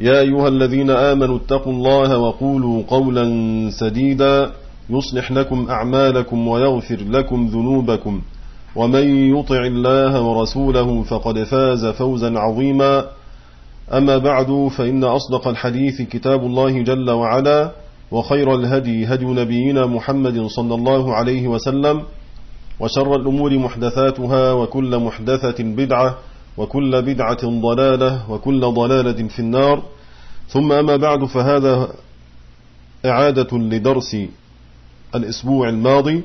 يا أيها الذين آمنوا اتقوا الله وقولوا قولا سديدا يصلح لكم أعمالكم ويغفر لكم ذنوبكم. ومن يطع الله ورسوله فقد فاز فوزا عظيما. أما بعد فإن أصدق الحديث كتاب الله جل وعلا وخير الهدي هدي نبينا محمد صلى الله عليه وسلم وشر الأمور محدثاتها وكل محدثة بدعة وكل بدعة ضلالة وكل ضلالة في النار. ثم أما بعد فهذا إعادة لدرس الأسبوع الماضي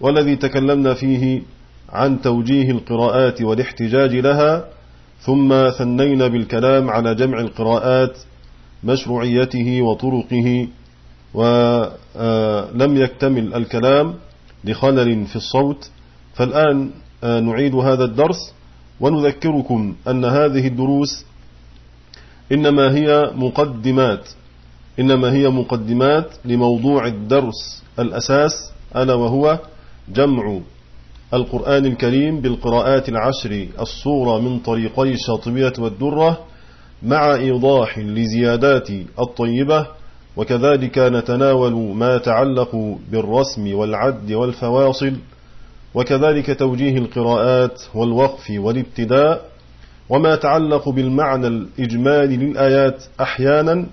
والذي تكلمنا فيه عن توجيه القراءات والاحتجاج لها ثم ثنينا بالكلام على جمع القراءات مشروعيته وطرقه ولم يكتمل الكلام لخلل في الصوت. فالآن نعيد هذا الدرس ونذكركم أن هذه الدروس إنما هي مقدمات. إنما هي مقدمات لموضوع الدرس الأساس ألا وهو جمع القرآن الكريم بالقراءات العشر الصورة من طريقي الشاطبية والدرة مع إيضاح لزيادات الطيبة وكذلك نتناول ما يتعلق بالرسم والعد والفواصل وكذلك توجيه القراءات والوقف والابتداء وما يتعلق بالمعنى الإجمالي للآيات أحيانا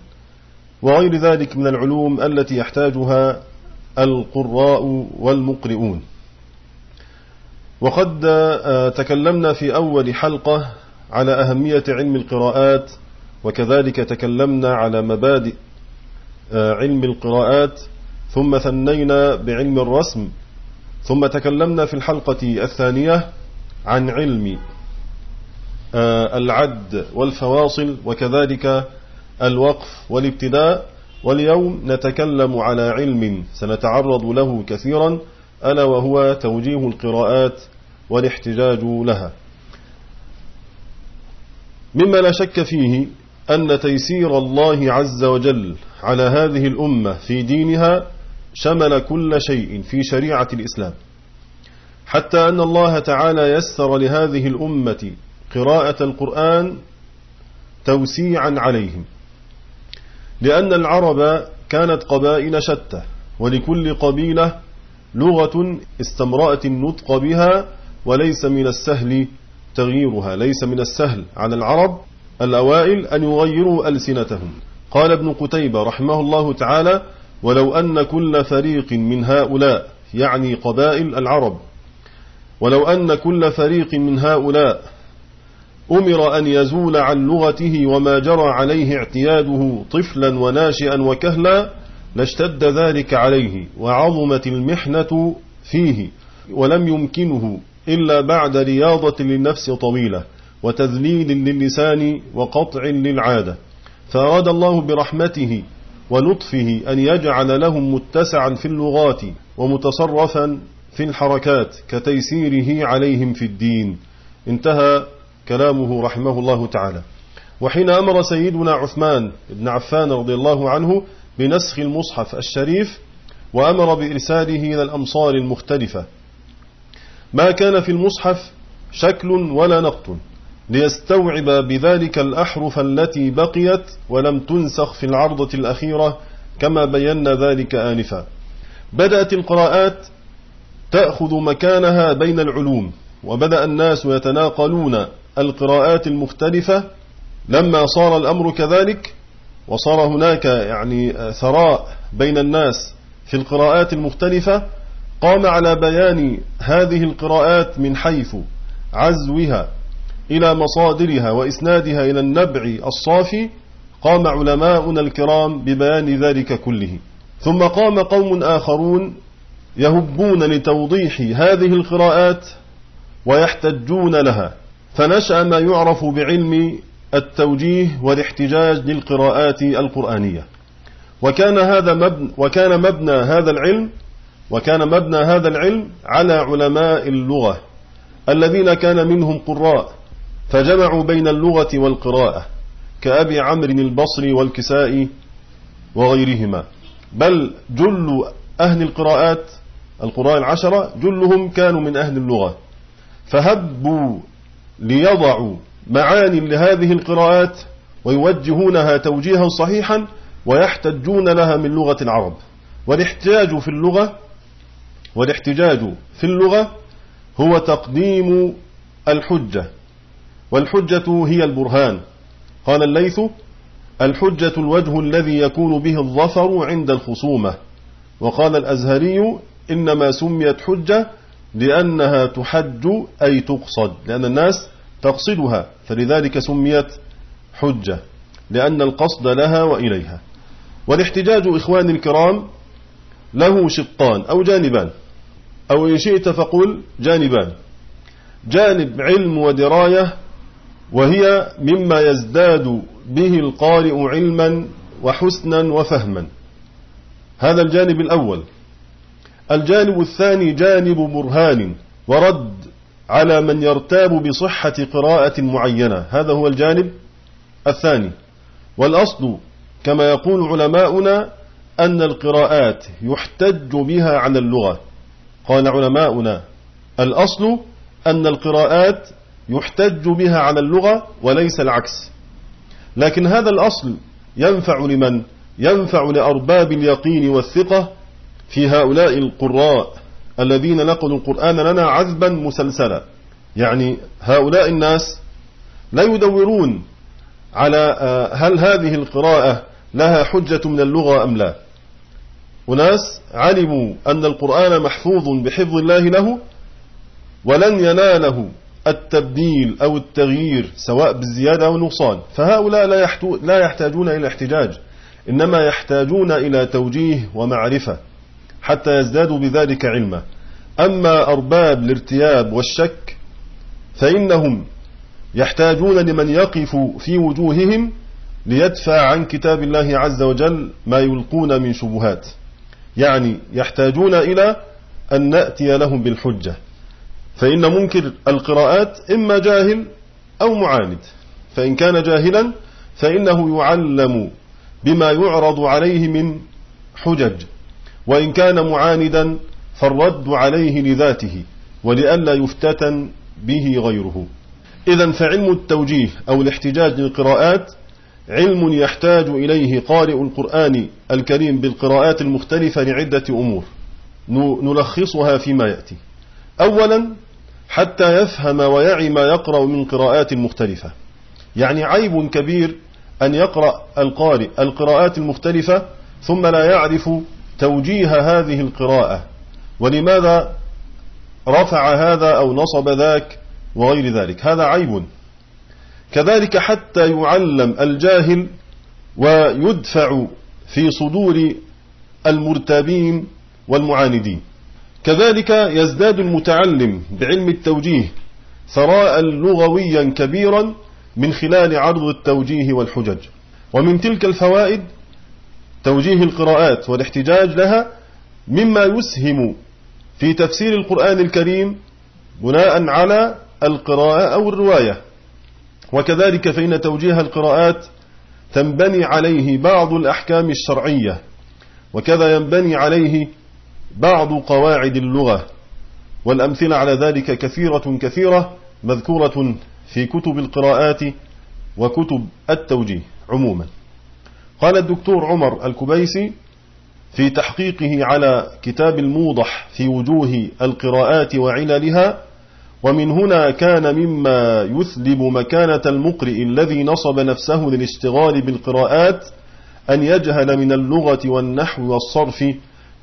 وغير ذلك من العلوم التي يحتاجها القراء والمقرئون. وقد تكلمنا في أول حلقة على أهمية علم القراءات وكذلك تكلمنا على مبادئ علم القراءات ثم ثنينا بعلم الرسم ثم تكلمنا في الحلقة الثانية عن علم العد والفواصل وكذلك الوقف والابتداء. واليوم نتكلم على علم سنتعرض له كثيرا ألا وهو توجيه القراءات والاحتجاج لها. مما لا شك فيه أن تيسير الله عز وجل على هذه الأمة في دينها شمل كل شيء في شريعة الإسلام. حتى أن الله تعالى يسر لهذه الأمة قراءة القرآن توسيعا عليهم. لأن العرب كانت قبائل شتى ولكل قبيلة لغة استمرأت النطق بها وليس من السهل تغييرها ليس من السهل على العرب الأوائل أن يغيروا ألسنتهم. قال ابن قتيبة رحمه الله تعالى ولو أن كل فريق من هؤلاء يعني قبائل العرب ولو أن كل فريق من هؤلاء أمر أن يزول عن لغته وما جرى عليه اعتياده طفلا وناشئا وكهلا لاشتد ذلك عليه وعظمت المحنة فيه ولم يمكنه إلا بعد رياضة للنفس طويلة وتذليل للسان وقطع للعادة. فأراد الله برحمته ولطفه أن يجعل لهم متسعا في اللغات ومتصرفا في الحركات كتيسيره عليهم في الدين. انتهى كلامه رحمه الله تعالى. وحين أمر سيدنا عثمان بن عفان رضي الله عنه بنسخ المصحف الشريف وأمر بإرساله إلى الأمصار المختلفة. ما كان في المصحف شكل ولا نقط ليستوعب بذلك الأحرف التي بقيت ولم تنسخ في العرضة الأخيرة كما بينا ذلك آنفا. بدأت القراءات تأخذ مكانها بين العلوم وبدأ الناس يتناقلون القراءات المختلفة لما صار الأمر كذلك وصار هناك يعني ثراء بين الناس في القراءات المختلفة قام على بيان هذه القراءات من حيث عزوها إلى مصادرها وإسنادها إلى النبع الصافي قام علماؤنا الكرام ببيان ذلك كله. ثم قام قوم آخرون يهبون لتوضيح هذه القراءات ويحتجون لها. فنشأ ما يعرف بعلم التوجيه والاحتجاج للقراءات القرآنية. وكان هذا مبنى وكان مبنى هذا العلم وكان مبنى هذا العلم على علماء اللغة الذين كان منهم قراء فجمعوا بين اللغة والقراءة كأبي عمرو البصري والكسائي وغيرهما. بل جل أهل القراءات القراء العشرة جلهم كانوا من أهل اللغة. فهبوا ليضعوا معاني لهذه القراءات ويوجهونها توجيها صحيحا ويحتجون لها من لغة العرب. والاحتجاج في اللغة والاحتجاج في اللغة هو تقديم الحجة. والحجة هي البرهان. قال الليث الحجة الوجه الذي يكون به الظفر عند الخصومة. وقال الأزهري إنما سميت حجة لأنها تحج أي تقصد لأن الناس تقصدها فلذلك سميت حجة لأن القصد لها وإليها. والاحتجاج إخوان الكرام له شقان أو جانبان. أو إن شئت فقل جانبان. جانب علم ودراية وهي مما يزداد به القارئ علما وحسنا وفهما. هذا الجانب الأول. الجانب الثاني جانب برهان ورد على من يرتاب بصحة قراءة معينة. هذا هو الجانب الثاني. والأصل كما يقول علماؤنا أن القراءات يحتج بها على اللغة. قال علماؤنا الأصل أن القراءات يحتج بها على اللغة وليس العكس. لكن هذا الأصل ينفع لمن؟ ينفع لأرباب اليقين والثقة في هؤلاء القراء. الذين نقلوا القرآن لنا عذبا مسلسلا. يعني هؤلاء الناس لا يدورون على آه، هل هذه القراءة لها حجة من اللغة أم لا. أناس علموا أن القرآن محفوظ بحفظ الله له ولن يناله التبديل أو التغيير سواء بالزيادة أو النقصان. فهؤلاء لا, لا يحتاجون إلى احتجاج إنما يحتاجون إلى توجيه ومعرفة. حتى يزدادوا بذلك علما. أما أرباب الارتياب والشك فإنهم يحتاجون لمن يقف في وجوههم ليدفع عن كتاب الله عز وجل ما يلقون من شبهات. يعني يحتاجون إلى أن نأتي لهم بالحجة. فإن منكر القراءات إما جاهل أو معاند. فإن كان جاهلا فإنه يعلم بما يعرض عليه من حجج. وإن كان معاندا فالرد عليه لذاته ولئلا يفتتن به غيره. إذا فعلم التوجيه أو الاحتجاج للقراءات علم يحتاج إليه قارئ القرآن الكريم بالقراءات المختلفة لعدة أمور. نلخصها فيما يأتي. أولا حتى يفهم ويعي ما يقرأ من قراءات مختلفة. يعني عيب كبير أن يقرأ القارئ القراءات المختلفة ثم لا يعرف توجيه هذه القراءة ولماذا رفع هذا أو نصب ذاك وغير ذلك؟ هذا عيب. كذلك حتى يعلم الجاهل ويدفع في صدور المرتابين والمعاندين. كذلك يزداد المتعلم بعلم التوجيه ثراء لغويا كبيرا من خلال عرض التوجيه والحجج. ومن تلك الفوائد توجيه القراءات والاحتجاج لها مما يسهم في تفسير القرآن الكريم بناء على القراءة أو الرواية. وكذلك فإن توجيه القراءات تنبني عليه بعض الأحكام الشرعية وكذا ينبني عليه بعض قواعد اللغة. والأمثلة على ذلك كثيرة كثيرة مذكورة في كتب القراءات وكتب التوجيه عموما. قال الدكتور عمر الكبيسي في تحقيقه على كتاب الموضح في وجوه القراءات وعللها ومن هنا كان مما يثلب مكانة المقرئ الذي نصب نفسه للاشتغال بالقراءات أن يجهل من اللغة والنحو والصرف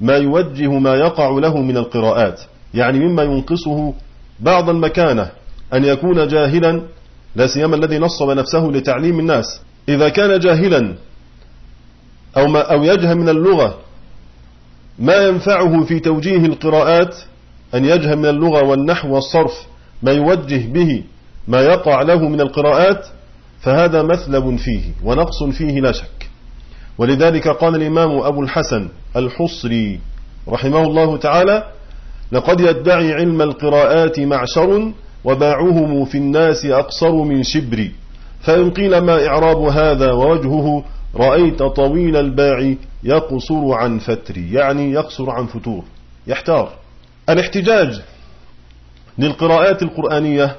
ما يوجه ما يقع له من القراءات يعني مما ينقصه بعض المكانة أن يكون جاهلا لا سيما الذي نصب نفسه لتعليم الناس. إذا كان جاهلا أو, ما أو يجهل من اللغة. ما ينفعه في توجيه القراءات أن يجهل من اللغة والنحو والصرف ما يوجه به ما يقع له من القراءات فهذا مثلب فيه ونقص فيه لا شك. ولذلك قال الإمام أبو الحسن الحصري رحمه الله تعالى لقد يدعي علم القراءات معشر وباعهم في الناس أقصر من شبر فإن قيل ما إعراب هذا ووجهه رأيت طويل الباع يقصر عن فتر يعني يقصر عن فتور يحتار. الاحتجاج للقراءات القرآنية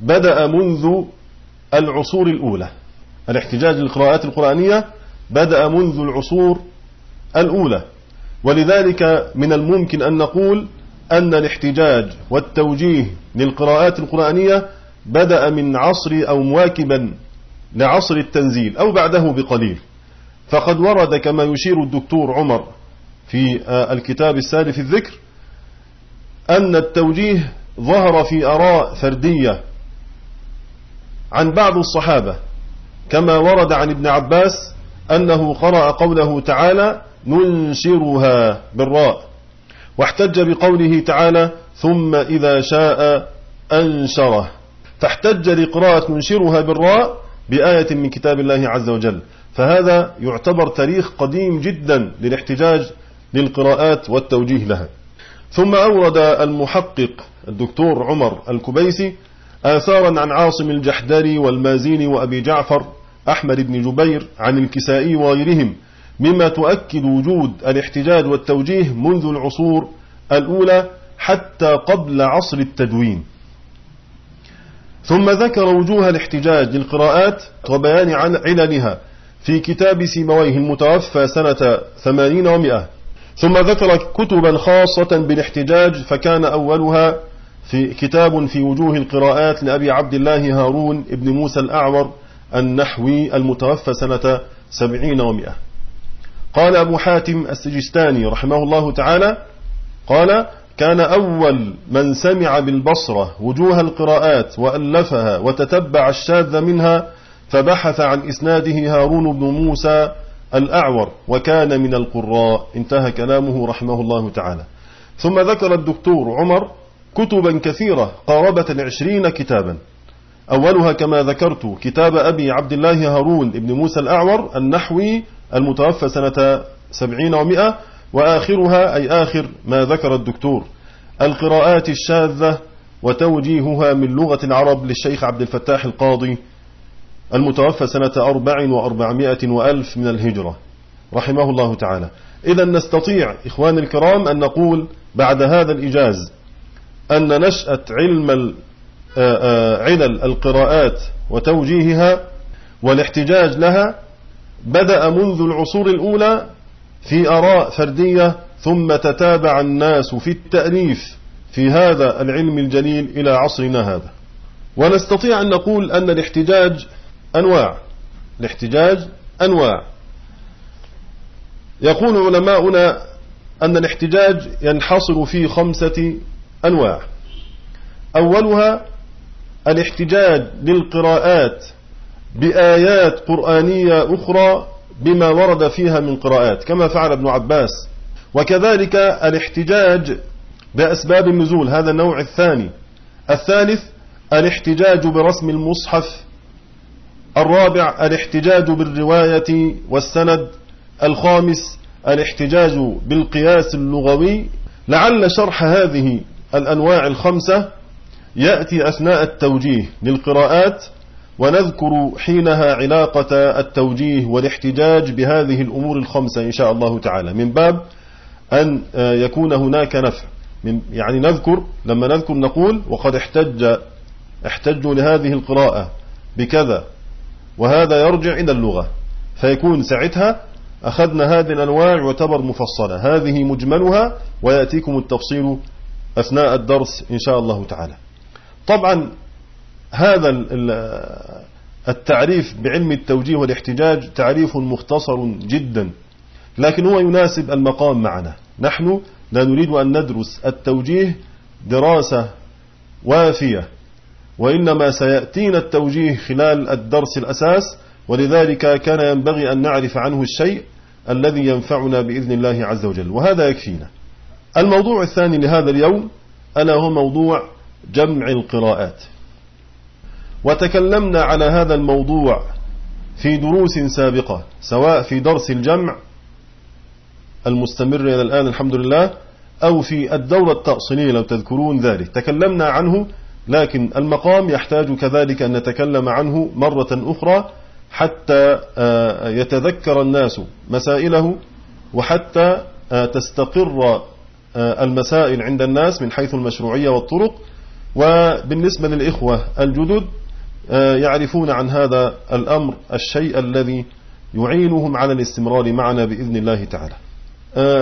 بدأ منذ العصور الأولى. الاحتجاج للقراءات القرآنية بدأ منذ العصور الأولى. ولذلك من الممكن أن نقول أن الاحتجاج والتوجيه للقراءات القرآنية بدأ من عصر أو مواكبا لعصر التنزيل أو بعده بقليل. فقد ورد كما يشير الدكتور عمر في آه، الكتاب السالف الذكر أن التوجيه ظهر في أراء فردية عن بعض الصحابة كما ورد عن ابن عباس أنه قرأ قوله تعالى ننشرها بالراء واحتج بقوله تعالى ثم إذا شاء أنشره فاحتج لقراءة ننشرها بالراء بآية من كتاب الله عز وجل. فهذا يعتبر تاريخ قديم جدا للاحتجاج للقراءات والتوجيه لها. ثم أورد المحقق الدكتور عمر الكبيسي آثارا عن عاصم الجحدري والمازيني وأبي جعفر أحمد بن جبير عن الكسائي وغيرهم مما تؤكد وجود الاحتجاج والتوجيه منذ العصور الأولى حتى قبل عصر التدوين. ثم ذكر وجوه الاحتجاج للقراءات وبيان عللها في كتاب سيمويه المتوفى سنة ثمانين ومئة. ثم ذكر كتبا خاصة بالاحتجاج فكان أولها في كتاب في وجوه القراءات لأبي عبد الله هارون ابن موسى الأعور النحوي المتوفى سنة سبعين ومئة. قال أبو حاتم السجستاني رحمه الله تعالى قال كان أول من سمع بالبصرة وجوه القراءات وألفها وتتبع الشاذ منها فبحث عن إسناده هارون بن موسى الأعور وكان من القراء. انتهى كلامه رحمه الله تعالى. ثم ذكر الدكتور عمر كتبا كثيرة قاربة العشرين كتابا. أولها كما ذكرت كتاب أبي عبد الله هارون بن موسى الأعور النحوي المتوفى سنة سبعين ومئة وآخرها أي آخر ما ذكر الدكتور القراءات الشاذة وتوجيهها من لغة العرب للشيخ عبد الفتاح القاضي المتوفى سنة أربع وأربعمائة وألف من الهجرة. رحمه الله تعالى. إذا نستطيع إخوان الكرام أن نقول بعد هذا الإجاز أن نشأة علم علل القراءات وتوجيهها والاحتجاج لها بدأ منذ العصور الأولى في آراء فردية ثم تتابع الناس في التأليف في هذا العلم الجليل إلى عصرنا هذا. ونستطيع أن نقول أن الاحتجاج أنواع. الاحتجاج أنواع. يقول علماؤنا أن الاحتجاج ينحصر في خمسة أنواع. أولها الاحتجاج للقراءات بآيات قرآنية أخرى بما ورد فيها من قراءات كما فعل ابن عباس. وكذلك الاحتجاج بأسباب النزول هذا النوع الثاني. الثالث الاحتجاج برسم المصحف. الرابع الاحتجاج بالرواية والسند. الخامس الاحتجاج بالقياس اللغوي. لعل شرح هذه الأنواع الخمسة يأتي أثناء التوجيه للقراءات. ونذكر حينها علاقة التوجيه والاحتجاج بهذه الأمور الخمسة إن شاء الله تعالى. من باب أن يكون هناك نفع. من يعني نذكر لما نذكر نقول وقد احتج احتجوا لهذه القراءة بكذا وهذا يرجع إلى اللغة. فيكون ساعتها أخذنا هذه الأنواع يعتبر مفصلة. هذه مجملها ويأتيكم التفصيل أثناء الدرس إن شاء الله تعالى. طبعا هذا التعريف بعلم التوجيه والاحتجاج تعريف مختصر جدا. لكن هو يناسب المقام معنا. نحن لا نريد أن ندرس التوجيه دراسة وافية وإنما سيأتينا التوجيه خلال الدرس الأساس. ولذلك كان ينبغي أن نعرف عنه الشيء الذي ينفعنا بإذن الله عز وجل. وهذا يكفينا. الموضوع الثاني لهذا اليوم ألا هو موضوع جمع القراءات. وتكلمنا على هذا الموضوع في دروس سابقة سواء في درس الجمع المستمر إلى الآن الحمد لله أو في الدورة التأصيلية لو تذكرون ذلك. تكلمنا عنه لكن المقام يحتاج كذلك أن نتكلم عنه مرة أخرى حتى آه، يتذكر الناس مسائله وحتى آه، تستقر آه، المسائل عند الناس من حيث المشروعية والطرق. وبالنسبة للإخوة الجدد يعرفون عن هذا الأمر الشيء الذي يعينهم على الاستمرار معنا بإذن الله تعالى.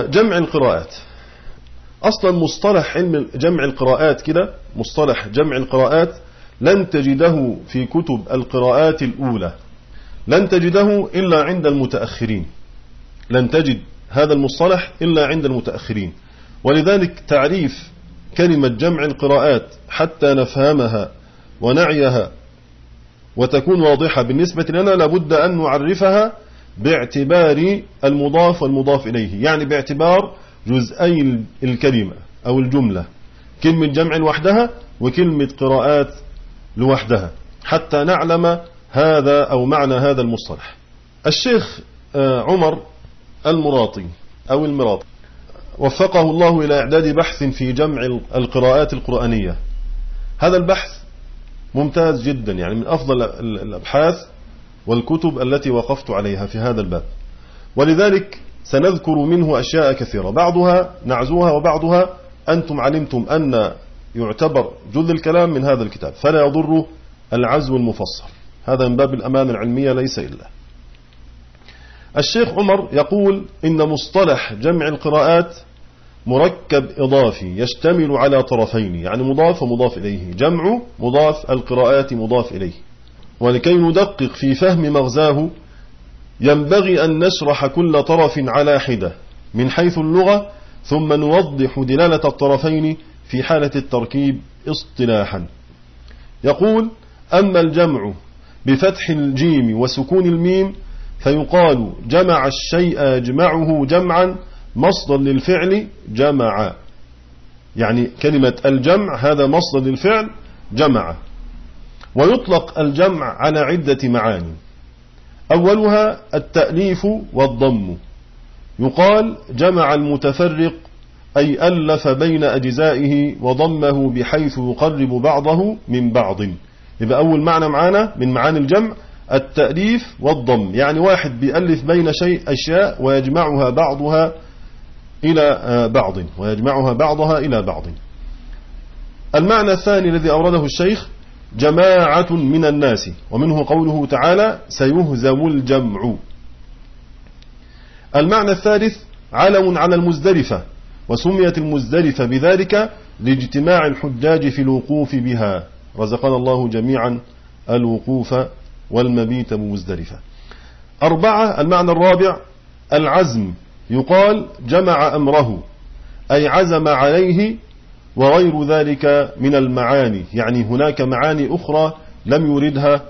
جمع القراءات. أصلا مصطلح علم جمع القراءات كده مصطلح جمع القراءات لن تجده في كتب القراءات الأولى. لن تجده إلا عند المتأخرين. لن تجد هذا المصطلح إلا عند المتأخرين. ولذلك تعريف كلمة جمع القراءات حتى نفهمها ونعيها وتكون واضحة بالنسبة لنا لابد أن نعرفها باعتبار المضاف والمضاف إليه يعني باعتبار جزئي الكلمة أو الجملة كلمة جمع لوحدها وكلمة قراءات لوحدها حتى نعلم هذا أو معنى هذا المصطلح. الشيخ آه، عمر المراطي أو المراطي وفقه الله إلى إعداد بحث في جمع القراءات القرآنية. هذا البحث ممتاز جدا يعني من أفضل الأبحاث والكتب التي وقفت عليها في هذا الباب. ولذلك سنذكر منه أشياء كثيرة. بعضها نعزوها وبعضها أنتم علمتم أن يعتبر جل الكلام من هذا الكتاب. فلا يضر العزو المفصل. هذا من باب الأمانة العلمية ليس إلا. الشيخ عمر يقول إن مصطلح جمع القراءات مركب إضافي يشتمل على طرفين يعني مضاف ومضاف إليه جمع مضاف القراءات مضاف إليه. ولكي ندقق في فهم مغزاه ينبغي أن نشرح كل طرف على حدة من حيث اللغة ثم نوضح دلالة الطرفين في حالة التركيب اصطلاحا. يقول أما الجمع بفتح الجيم وسكون الميم فيقال جمع الشيء يجمعه جمعا مصدر للفعل جمع. يعني كلمة الجمع هذا مصدر للفعل جمع. ويطلق الجمع على عدة معاني. أولها التأليف والضم. يقال جمع المتفرق أي ألف بين أجزائه وضمه بحيث يقرب بعضه من بعض. يبقى أول معنى معانا من معاني الجمع التأليف والضم. يعني واحد بيألف بين شيء أشياء ويجمعها بعضها إلى آه، بعض ويجمعها بعضها إلى بعض. المعنى الثاني الذي أورده الشيخ جماعة من الناس ومنه قوله تعالى سيهزم الجمع. المعنى الثالث علم على المزدلفة وسميت المزدلفة بذلك لاجتماع الحجاج في الوقوف بها. رزقنا الله جميعا الوقوف والمبيت بمزدلفة. أربعة المعنى الرابع العزم. يقال جمع أمره أي عزم عليه وغير ذلك من المعاني. يعني هناك معاني أخرى لم يردها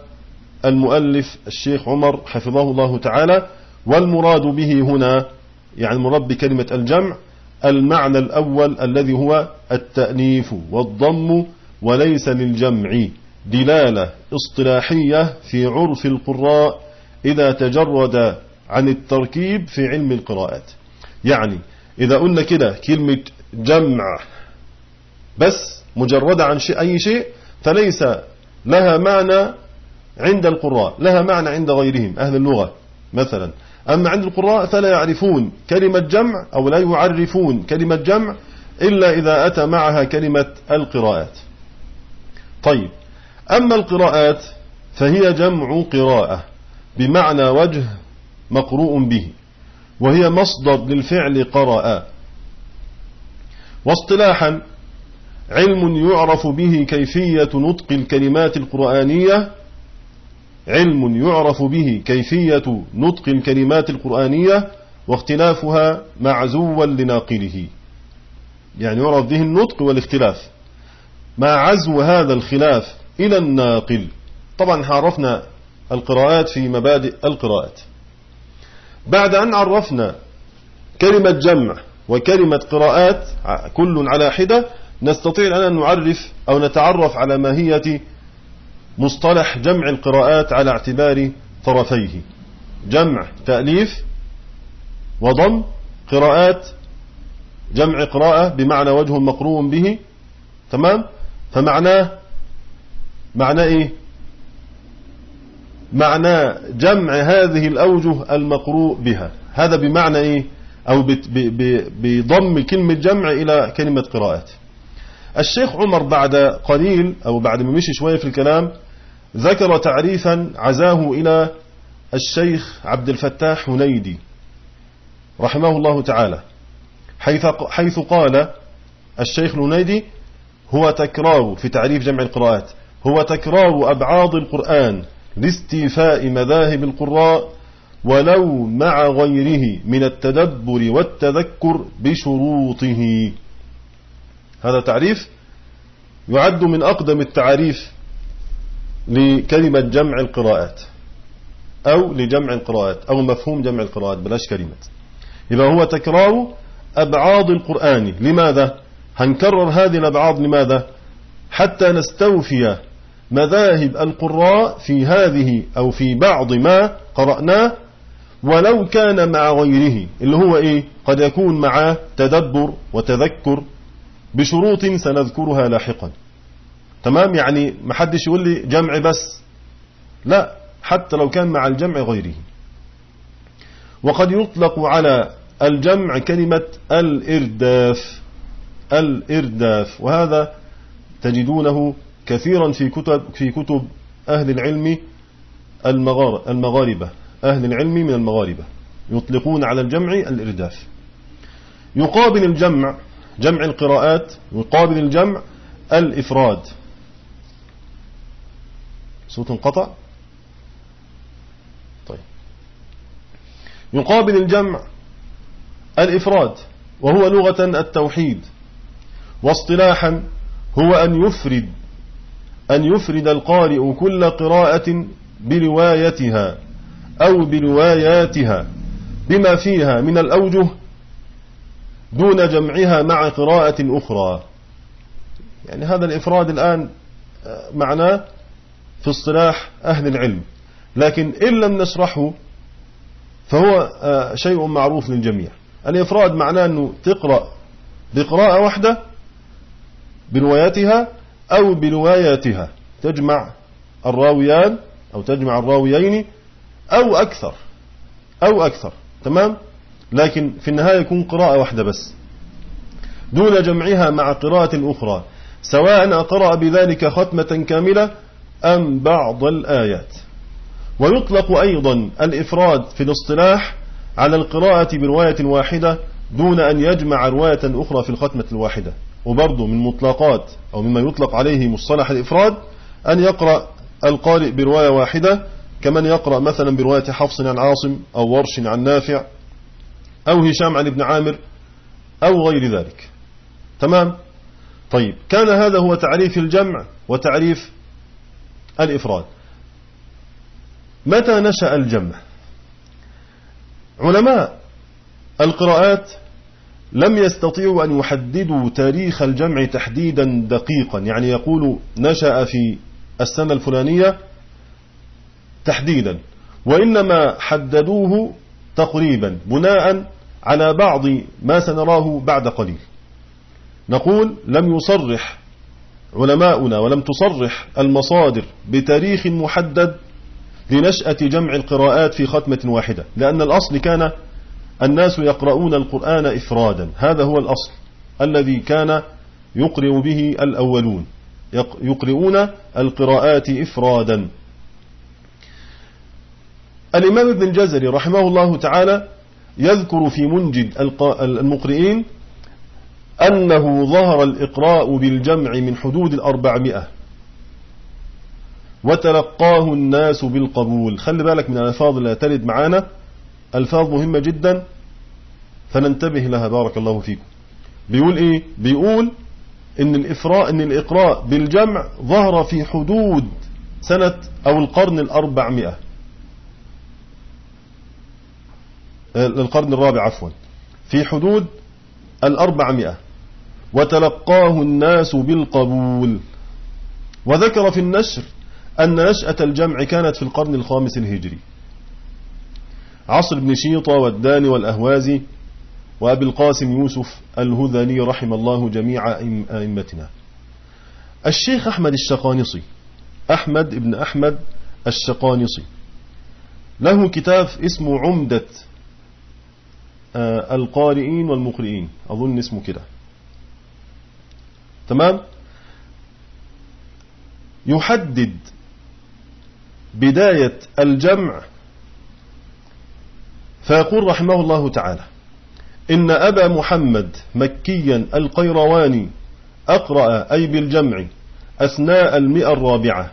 المؤلف الشيخ عمر حفظه الله تعالى والمراد به هنا يعني المراد بكلمة الجمع المعنى الأول الذي هو التأنيف والضم وليس للجمع. دلالة اصطلاحية في عرف القراء إذا تجرد عن التركيب في علم القراءات. يعني إذا قلنا كده كلمة جمع بس مجردة عن شيء أي شيء فليس لها معنى عند القراء لها معنى عند غيرهم أهل اللغة مثلا. أما عند القراء فلا يعرفون كلمة جمع أو لا يعرفون كلمة جمع إلا إذا أتى معها كلمة القراءات. طيب أما القراءات فهي جمع قراءة بمعنى وجه مقروء به وهي مصدر للفعل قرأ. واصطلاحا علم يعرف به كيفية نطق الكلمات القرآنية. علم يعرف به كيفية نطق الكلمات القرآنية واختلافها معزوا لناقله. يعني يعرف به النطق والاختلاف. مع عزو هذا الخلاف إلى الناقل. طبعا عرفنا القراءات في مبادئ القراءات بعد أن عرفنا كلمة جمع وكلمة قراءات كل على حدة نستطيع أن نعرف أو نتعرف على ماهية مصطلح جمع القراءات على اعتبار طرفيه. جمع تأليف وضم قراءات جمع قراءة بمعنى وجه مقروء به تمام؟ فمعناه معناه إيه؟ معنى جمع هذه الأوجه المقروء بها. هذا بمعنى إيه؟ أو بضم كلمة جمع إلى كلمة قراءات. الشيخ عمر بعد قليل أو بعد ما مشي شوية في الكلام ذكر تعريفا عزاه إلى الشيخ عبد الفتاح هنيدي رحمه الله تعالى حيث, حيث قال الشيخ الهنيدي هو تكرار في تعريف جمع القراءات هو تكرار أبعاض القرآن لاستيفاء مذاهب القراء ولو مع غيره من التدبر والتذكر بشروطه هذا تعريف يعد من أقدم التعريف لكلمة جمع القراءات أو لجمع القراءات أو مفهوم جمع القراءات بلاش كلمة إذا هو تكرار أبعاض القرآن لماذا؟ هنكرر هذه الأبعاض لماذا؟ حتى نستوفي مذاهب القراء في هذه أو في بعض ما قرأناه ولو كان مع غيره اللي هو إيه؟ قد يكون معاه تدبر وتذكر بشروط سنذكرها لاحقا. تمام؟ يعني ما حدش يقول لي جمع بس. لا حتى لو كان مع الجمع غيره. وقد يطلق على الجمع كلمة الإرداف. الإرداف. وهذا تجدونه كثيرا في كتب في كتب أهل العلم المغاربة. أهل العلم من المغاربة. يطلقون على الجمع الإرداف. يقابل الجمع جمع القراءات يقابل الجمع الإفراد. صوت انقطع؟ طيب. يقابل الجمع الإفراد وهو لغة التوحيد. واصطلاحا هو أن يفرد أن يفرد القارئ كل قراءة بروايتها أو برواياتها بما فيها من الأوجه دون جمعها مع قراءة أخرى. يعني هذا الإفراد الآن آه، معناه في اصطلاح أهل العلم. لكن إن لم نشرحه فهو آه، شيء معروف للجميع. الإفراد معناه أنه تقرأ بقراءة واحدة برواياتها أو برواياتها تجمع الراويان أو تجمع الراويين أو أكثر. أو أكثر. تمام؟ لكن في النهاية يكون قراءة واحدة بس. دون جمعها مع قراءة أخرى. سواء أقرأ بذلك ختمة كاملة أم بعض الآيات. ويطلق أيضا الإفراد في الاصطلاح على القراءة برواية واحدة دون أن يجمع رواية أخرى في الختمة الواحدة. وبرضه من مطلقات أو مما يطلق عليه مصطلح الإفراد أن يقرأ القارئ برواية واحدة كمن يقرأ مثلا برواية حفص عن عاصم أو ورش عن نافع أو هشام عن ابن عامر أو غير ذلك. تمام؟ طيب كان هذا هو تعريف الجمع وتعريف الإفراد. متى نشأ الجمع؟ علماء القراءات لم يستطيعوا أن يحددوا تاريخ الجمع تحديدا دقيقا. يعني يقول نشأ في السنة الفلانية تحديدا وإنما حددوه تقريبا بناء على بعض ما سنراه بعد قليل. نقول لم يصرح علماؤنا ولم تصرح المصادر بتاريخ محدد لنشأة جمع القراءات في ختمة واحدة لأن الأصل كان الناس يقرؤون القرآن إفرادا. هذا هو الأصل الذي كان يقرئ به الأولون. يقرؤون القراءات إفرادا. الإمام ابن الجزري رحمه الله تعالى يذكر في منجد المقرئين أنه ظهر الإقراء بالجمع من حدود الأربعمائة. وتلقاه الناس بالقبول. خلي بالك من الألفاظ اللي ترد معانا. ألفاظ مهمة جدا فننتبه لها. بارك الله فيكم. بيقول إيه؟ بيقول إن الإفراء إن الإقراء بالجمع ظهر في حدود سنة أو القرن الأربعمائة. القرن الرابع عفوا. في حدود الأربعمائة. وتلقاه الناس بالقبول. وذكر في النشر أن نشأة الجمع كانت في القرن الخامس الهجري. عصر ابن شيطة والداني والأهوازي وأبي القاسم يوسف الهذلي رحم الله جميع أئمتنا. الشيخ أحمد الشقانصي أحمد ابن أحمد الشقانصي له كتاب اسمه عمدة آه، القارئين والمقرئين. أظن اسمه كده. تمام؟ يحدد بداية الجمع فيقول رحمه الله تعالى إن أبا محمد مكيا القيرواني أقرأ أي بالجمع أثناء المئة الرابعة.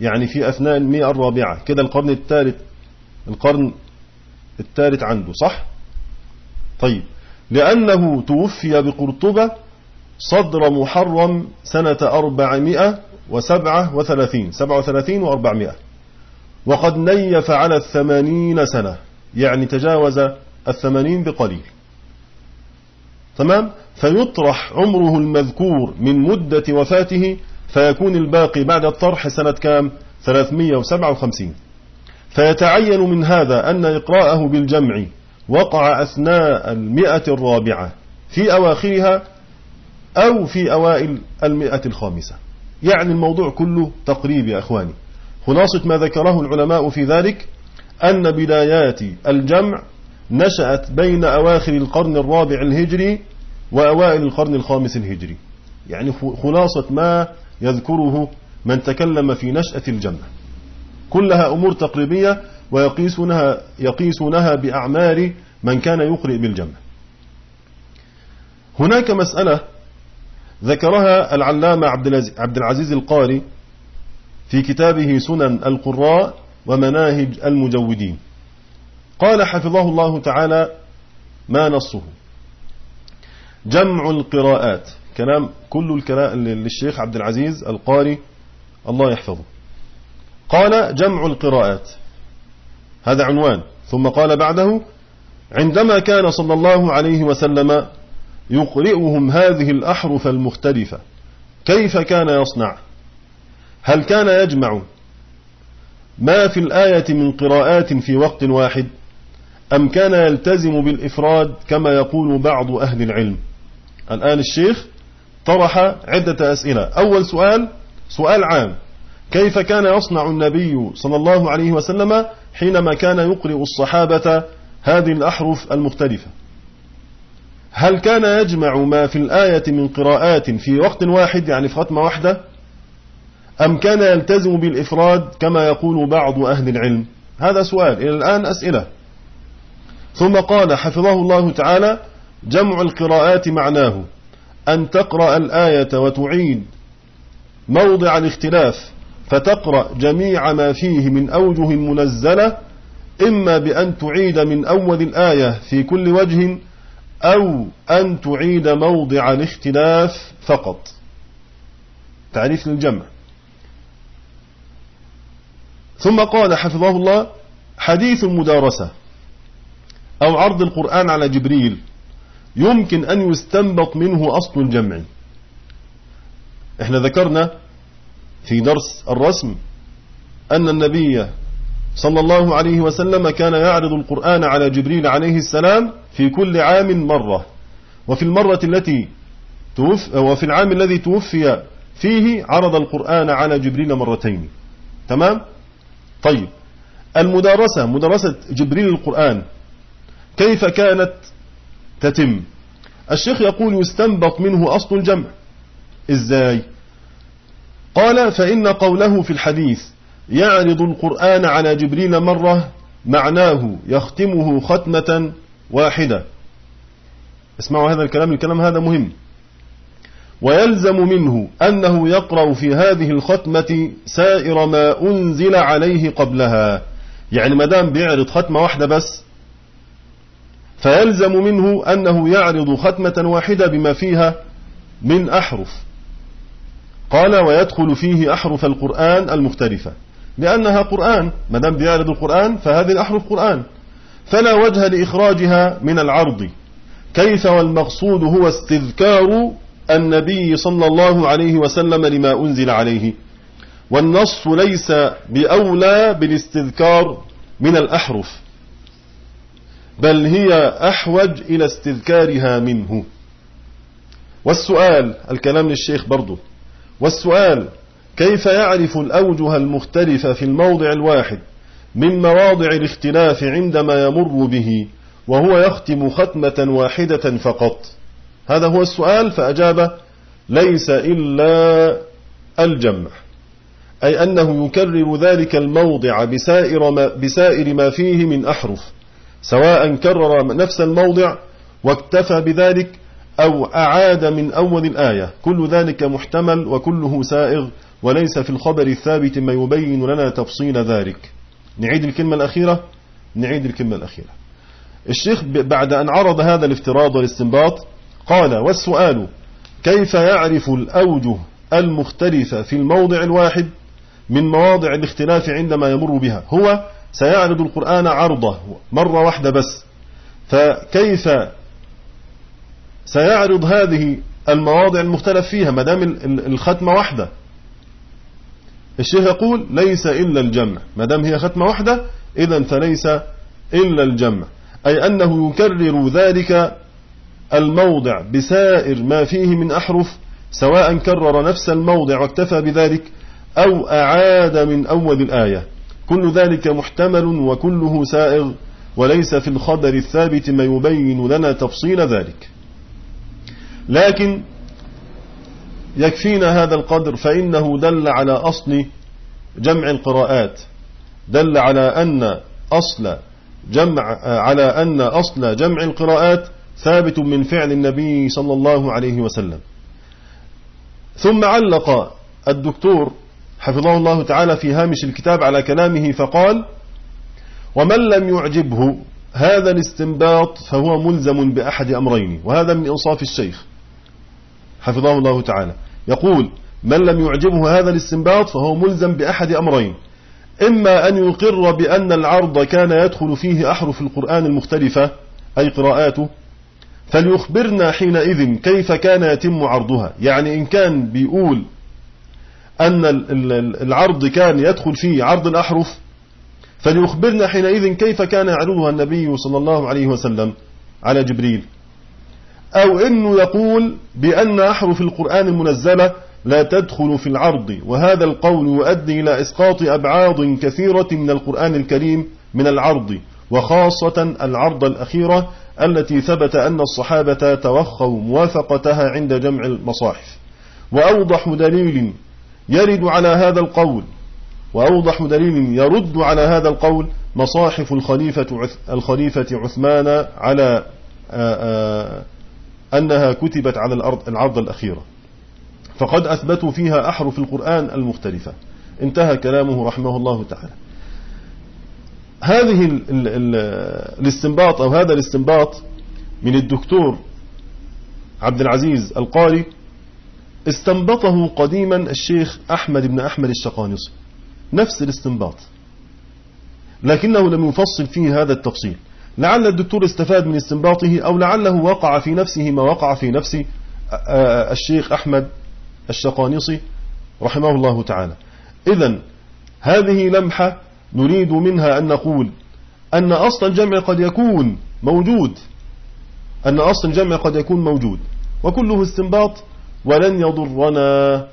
يعني في أثناء المئة الرابعة. كده القرن الثالث القرن الثالث عنده صح؟ طيب. لأنه توفي بقرطبة صدر محرم سنة أربعمائة وسبعة وثلاثين سبعة وثلاثين وأربعمائة. وقد نيف على الثمانين سنة. يعني تجاوز الثمانين بقليل. تمام؟ فيطرح عمره المذكور من مدة وفاته فيكون الباقي بعد الطرح سنة كام؟ 357 فيتعين من هذا أن إقراءه بالجمع وقع أثناء المئة الرابعة في أواخرها أو في أوائل المئة الخامسة. يعني الموضوع كله تقريب يا أخواني. خلاصة ما ذكره العلماء في ذلك أن بدايات الجمع نشأت بين أواخر القرن الرابع الهجري وأوائل القرن الخامس الهجري. يعني خلاصة ما يذكره من تكلم في نشأة الجمع. كلها أمور تقريبية ويقيسونها يقيسونها بأعمار من كان يقرئ بالجمع. هناك مسألة ذكرها العلامة عبد العزيز القاري في كتابه سنن القراء ومناهج المجودين. قال حفظه الله تعالى ما نصه. جمع القراءات. كلام كل الكلام للشيخ عبد العزيز القاري. الله يحفظه. قال جمع القراءات. هذا عنوان. ثم قال بعده عندما كان صلى الله عليه وسلم يقرئهم هذه الأحرف المختلفة كيف كان يصنع؟ هل كان يجمع ما في الآية من قراءات في وقت واحد أم كان يلتزم بالإفراد كما يقول بعض أهل العلم؟ الآن الشيخ طرح عدة أسئلة. أول سؤال سؤال عام. كيف كان يصنع النبي صلى الله عليه وسلم حينما كان يقرئ الصحابة هذه الأحرف المختلفة؟ هل كان يجمع ما في الآية من قراءات في وقت واحد؟ يعني في ختمة واحدة؟ أم كان يلتزم بالإفراد كما يقول بعض أهل العلم؟ هذا سؤال إلى الآن أسئلة. ثم قال حفظه الله تعالى جمع القراءات معناه أن تقرأ الآية وتعيد موضع الاختلاف فتقرأ جميع ما فيه من أوجه منزلة إما بأن تعيد من أول الآية في كل وجه أو أن تعيد موضع الاختلاف فقط. تعريف للجمع. ثم قال حفظه الله حديث المدارسة أو عرض القرآن على جبريل يمكن أن يستنبط منه أصل الجمع. إحنا ذكرنا في درس الرسم أن النبي صلى الله عليه وسلم كان يعرض القرآن على جبريل عليه السلام في كل عام مرة. وفي المرة التي توف وفي العام الذي توفي فيه عرض القرآن على جبريل مرتين. تمام؟ طيب. المدارسة مدرسة جبريل القرآن كيف كانت تتم؟ الشيخ يقول يستنبط منه أصل الجمع. إزاي؟ قال فإن قوله في الحديث يعرض القرآن على جبريل مرة معناه يختمه ختمة واحدة. اسمعوا هذا الكلام الكلام هذا مهم. ويلزم منه أنه يقرأ في هذه الختمة سائر ما أنزل عليه قبلها. يعني مدام بيعرض ختمة واحدة بس فيلزم منه أنه يعرض ختمة واحدة بما فيها من أحرف. قال ويدخل فيه أحرف القرآن المختلفة. لأنها قرآن ما دام بيعرض القرآن فهذه الأحرف قرآن. فلا وجه لإخراجها من العرض. كيف والمقصود هو استذكار النبي صلى الله عليه وسلم لما أنزل عليه. والنص ليس بأولى بالاستذكار من الأحرف بل هي أحوج إلى استذكارها منه. والسؤال الكلام للشيخ برضو. والسؤال كيف يعرف الأوجه المختلفة في الموضع الواحد من مواضع الاختلاف عندما يمر به وهو يختم ختمة واحدة فقط؟ هذا هو السؤال فأجاب ليس إلا الجمع. أي أنه يكرر ذلك الموضع بسائر ما, بسائر ما فيه من أحرف سواء كرر نفس الموضع واكتفى بذلك أو أعاد من أول الآية. كل ذلك محتمل وكله سائغ وليس في الخبر الثابت ما يبين لنا تفصيل ذلك. نعيد الكلمة الأخيرة؟ نعيد الكلمة الأخيرة. الشيخ بعد أن عرض هذا الافتراض والاستنباط قال والسؤال كيف يعرف الأوجه المختلفة في الموضع الواحد من مواضع الاختلاف عندما يمر بها؟ هو سيعرض القرآن عرضه مرة واحدة بس. فكيف سيعرض هذه المواضع المختلف فيها ما دام الختمة واحدة؟ الشيخ يقول ليس إلا الجمع. ما دام هي ختمة واحدة إذا فليس إلا الجمع. أي أنه يكرر ذلك الموضع بسائر ما فيه من أحرف سواء كرر نفس الموضع واكتفى بذلك أو أعاد من أول الآية. كل ذلك محتمل وكله سائغ وليس في الخبر الثابت ما يبين لنا تفصيل ذلك. لكن يكفينا هذا القدر فإنه دل على أصل جمع القراءات. دل على أن أصل جمع على أن أصل جمع القراءات ثابت من فعل النبي صلى الله عليه وسلم. ثم علق الدكتور حفظه الله تعالى في هامش الكتاب على كلامه فقال ومن لم يعجبه هذا الاستنباط فهو ملزم بأحد أمرين وهذا من إنصاف الشيخ حفظه الله تعالى. يقول من لم يعجبه هذا الاستنباط فهو ملزم بأحد أمرين إما أن يقر بأن العرض كان يدخل فيه أحرف القرآن المختلفة أي قراءاته فليخبرنا حينئذ كيف كان يتم عرضها. يعني إن كان بيقول أن العرض كان يدخل فيه عرض الأحرف فليخبرنا حينئذ كيف كان يعرضها النبي صلى الله عليه وسلم على جبريل. أو إنه يقول بأن أحرف القرآن المنزلة لا تدخل في العرض وهذا القول يؤدي إلى إسقاط أبعاض كثيرة من القرآن الكريم من العرض وخاصة العرض الأخيرة التي ثبت أن الصحابة توخوا موافقتها عند جمع المصاحف. وأوضح دليل يرد على هذا القول وأوضح دليل يرد على هذا القول مصاحف الخليفة الخليفة عثمان على أنها كتبت على الأرض العرض الأخيرة. فقد أثبتوا فيها أحرف القرآن المختلفة. انتهى كلامه رحمه الله تعالى. هذه ال ال ال الاستنباط أو هذا الاستنباط من الدكتور عبد العزيز القاري استنبطه قديما الشيخ أحمد بن أحمد الشقانصي نفس الاستنباط. لكنه لم يفصل فيه هذا التفصيل. لعل الدكتور استفاد من استنباطه أو لعله وقع في نفسه ما وقع في نفس الشيخ أحمد الشقانصي رحمه الله تعالى. إذا هذه لمحة نريد منها أن نقول أن أصل الجمع قد يكون موجود. أن أصل الجمع قد يكون موجود. وكله استنباط ولن يضرنا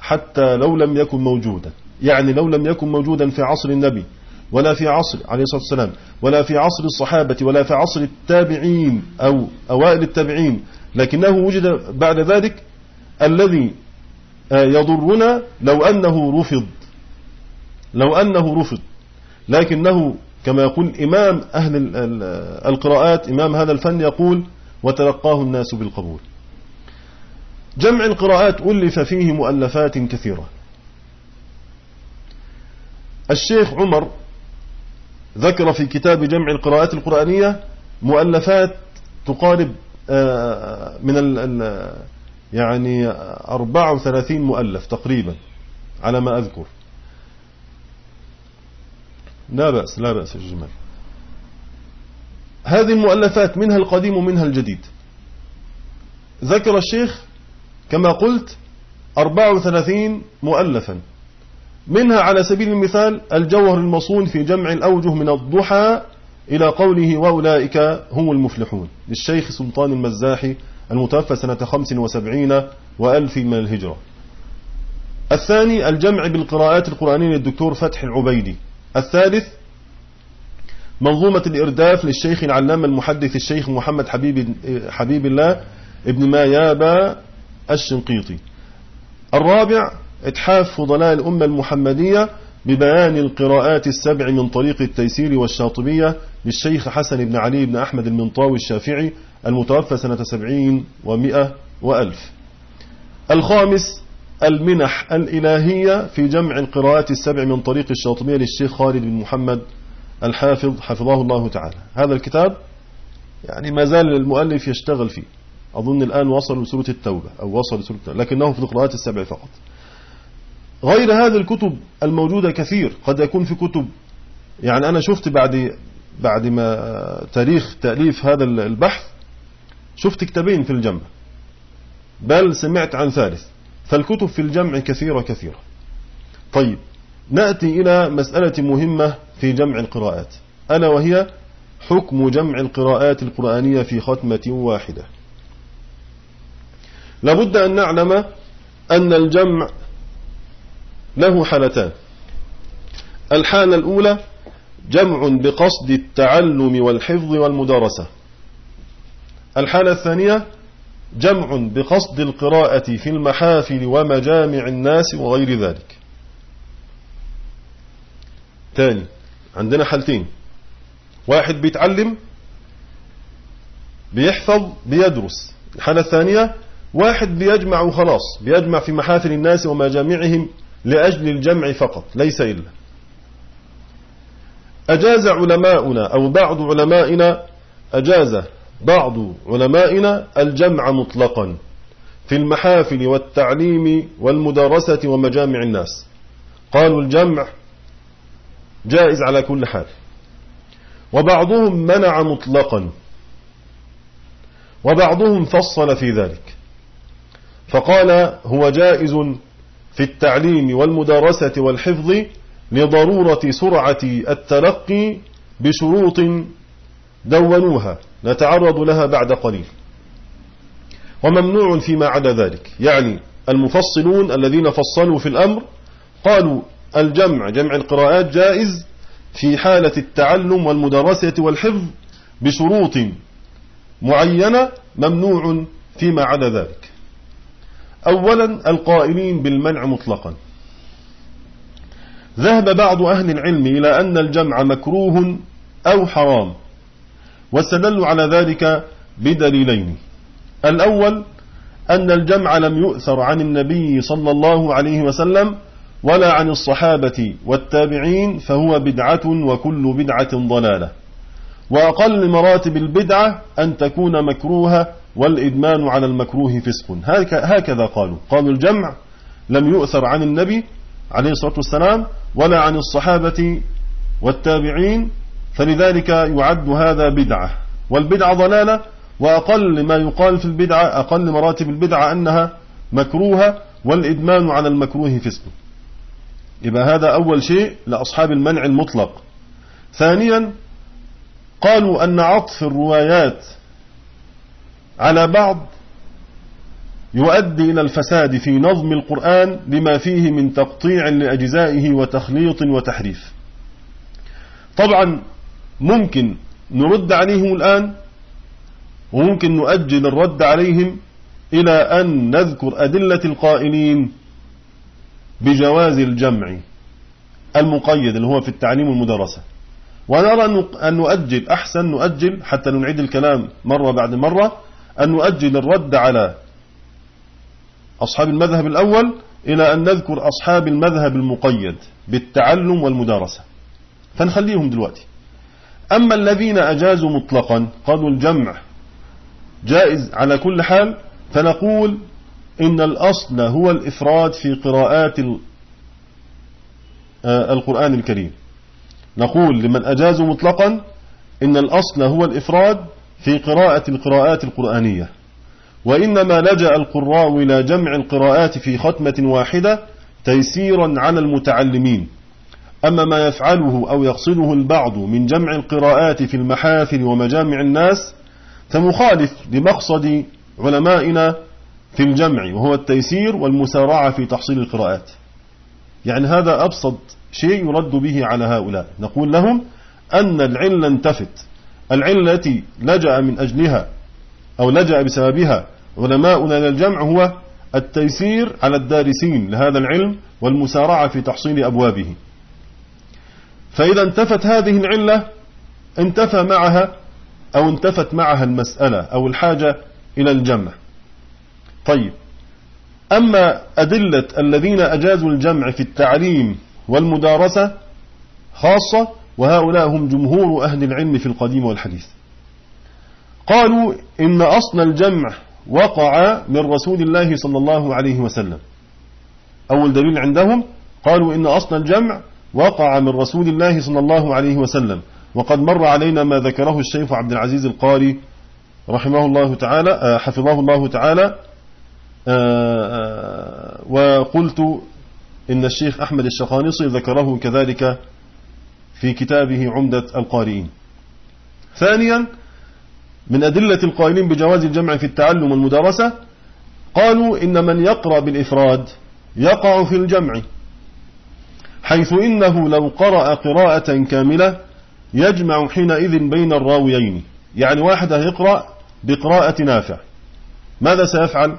حتى لو لم يكن موجودا. يعني لو لم يكن موجودا في عصر النبي ولا في عصر عليه الصلاة والسلام ولا في عصر الصحابة ولا في عصر التابعين أو أوائل التابعين لكنه وجد بعد ذلك الذي آه، يضرنا لو أنه رفض. لو أنه رفض. لكنه كما يقول إمام أهل القراءات إمام هذا الفن يقول وتلقاه الناس بالقبول. جمع القراءات ألف فيه مؤلفات كثيرة. الشيخ عمر ذكر في كتاب جمع القراءات القرآنية مؤلفات تقارب آه، من ال يعني 34 مؤلف تقريبا على ما أذكر. لا بأس لا بأس الجمال هذه المؤلفات منها القديم ومنها الجديد. ذكر الشيخ كما قلت 34 مؤلفا. منها على سبيل المثال الجوهر المصون في جمع الأوجه من الضحى إلى قوله وأولئك هم المفلحون للشيخ سلطان المزاحي المتوفى سنة 75 وألف من الهجرة. الثاني الجمع بالقراءات القرآنية للدكتور فتح العبيدي. الثالث منظومة الإرداف للشيخ العلامة المحدث الشيخ محمد حبيب, حبيب الله ابن مايابا الشنقيطي. الرابع إتحاف فضلاء الأمة المحمدية ببيان القراءات السبع من طريق التيسير والشاطبية للشيخ حسن بن علي بن أحمد المنطاوي الشافعي المتوفى سنة سبعين ومئة وألف. الخامس المنح الإلهية في جمع القراءات السبع من طريق الشاطبية للشيخ خالد بن محمد الحافظ حفظه الله تعالى. هذا الكتاب يعني ما زال المؤلف يشتغل فيه. أظن الآن وصل لسورة التوبة أو وصل لسورة التوبة لكنه في القراءات السبع فقط. غير هذه الكتب الموجودة كثير قد يكون في كتب. يعني أنا شفت بعد بعد ما تاريخ تأليف هذا البحث شفت كتابين في الجمع بل سمعت عن ثالث. فالكتب في الجمع كثيرة كثيرة. طيب نأتي إلى مسألة مهمة في جمع القراءات. ألا وهي حكم جمع القراءات القرآنية في ختمة واحدة. لابد أن نعلم أن الجمع له حالتان. الحالة الأولى جمع بقصد التعلم والحفظ والمدارسة. الحالة الثانية جمع بقصد القراءة في المحافل ومجامع الناس وغير ذلك. ثاني عندنا حالتين. واحد بيتعلم بيحفظ بيدرس. الحالة الثانية واحد بيجمع وخلاص بيجمع في محافل الناس ومجامعهم لأجل الجمع فقط ليس إلا. أجاز علماؤنا أو بعض علمائنا أجاز بعض علمائنا الجمع مطلقا في المحافل والتعليم والمدارسة ومجامع الناس. قالوا الجمع جائز على كل حال. وبعضهم منع مطلقا. وبعضهم فصل في ذلك. فقال هو جائز في التعليم والمدارسة والحفظ لضرورة سرعة التلقي بشروط دونوها نتعرض لها بعد قليل. وممنوع فيما عدا ذلك. يعني المفصلون الذين فصلوا في الأمر قالوا الجمع جمع القراءات جائز في حالة التعلم والمدرسة والحفظ بشروط معينة ممنوع فيما عدا ذلك. أولا القائلين بالمنع مطلقا. ذهب بعض أهل العلم إلى أن الجمع مكروه أو حرام. واستدلوا على ذلك بدليلين. الأول أن الجمع لم يؤثر عن النبي صلى الله عليه وسلم ولا عن الصحابة والتابعين فهو بدعة وكل بدعة ضلالة. وأقل مراتب البدعة أن تكون مكروهة والإدمان على المكروه فسق. هكذا قالوا. قالوا الجمع لم يؤثر عن النبي عليه الصلاة والسلام ولا عن الصحابة والتابعين فلذلك يعد هذا بدعة. والبدعة ضلالة وأقل ما يقال في البدعة أقل مراتب البدعة أنها مكروهة والإدمان على المكروه فسق. يبقى هذا أول شيء لأصحاب المنع المطلق. ثانيا قالوا أن عطف الروايات على بعض يؤدي إلى الفساد في نظم القرآن لما فيه من تقطيع لأجزائه وتخليط وتحريف. طبعا ممكن نرد عليهم الآن وممكن نؤجل الرد عليهم إلى أن نذكر أدلة القائلين بجواز الجمع المقيد اللي هو في التعليم والمدرسة. ونرى أن نؤجل أحسن نؤجل حتى نعيد الكلام مرة بعد مرة أن نؤجل الرد على أصحاب المذهب الأول إلى أن نذكر أصحاب المذهب المقيد بالتعلم والمدارسة فنخليهم دلوقتي. أما الذين أجازوا مطلقا قالوا الجمع جائز على كل حال فنقول إن الأصل هو الإفراد في قراءات آه، القرآن الكريم. نقول لمن أجازوا مطلقا إن الأصل هو الإفراد في قراءة القراءات القرآنية. وإنما لجأ القراء إلى جمع القراءات في ختمة واحدة تيسيرا على المتعلمين. أما ما يفعله أو يقصده البعض من جمع القراءات في المحافل ومجامع الناس فمخالف لمقصد علمائنا في الجمع وهو التيسير والمسارعة في تحصيل القراءات. يعني هذا أبسط شيء يرد به على هؤلاء. نقول لهم أن العلة انتفت. العلة التي لجأ من أجلها أو لجأ بسببها علماؤنا إلى الجمع هو التيسير على الدارسين لهذا العلم والمسارعة في تحصيل أبوابه. فإذا انتفت هذه العلة انتفى معها أو انتفت معها المسألة أو الحاجة إلى الجمع. طيب. أما أدلة الذين أجازوا الجمع في التعليم والمدارسة خاصة وهؤلاء هم جمهور أهل العلم في القديم والحديث. قالوا إن أصل الجمع وقع من رسول الله صلى الله عليه وسلم. أول دليل عندهم قالوا إن أصل الجمع وقع من رسول الله صلى الله عليه وسلم. وقد مر علينا ما ذكره الشيخ عبد العزيز القاري رحمه الله تعالى آه، حفظه الله تعالى. آه، آه، وقلت إن الشيخ أحمد الشقانصي ذكره كذلك في كتابه عمدة القارئين. ثانيا من أدلة القائلين بجواز الجمع في التعلم والمدارسة قالوا إن من يقرأ بالإفراد يقع في الجمع. حيث إنه لو قرأ قراءة كاملة يجمع حينئذ بين الراويين. يعني واحد يقرأ بقراءة نافع. ماذا سيفعل؟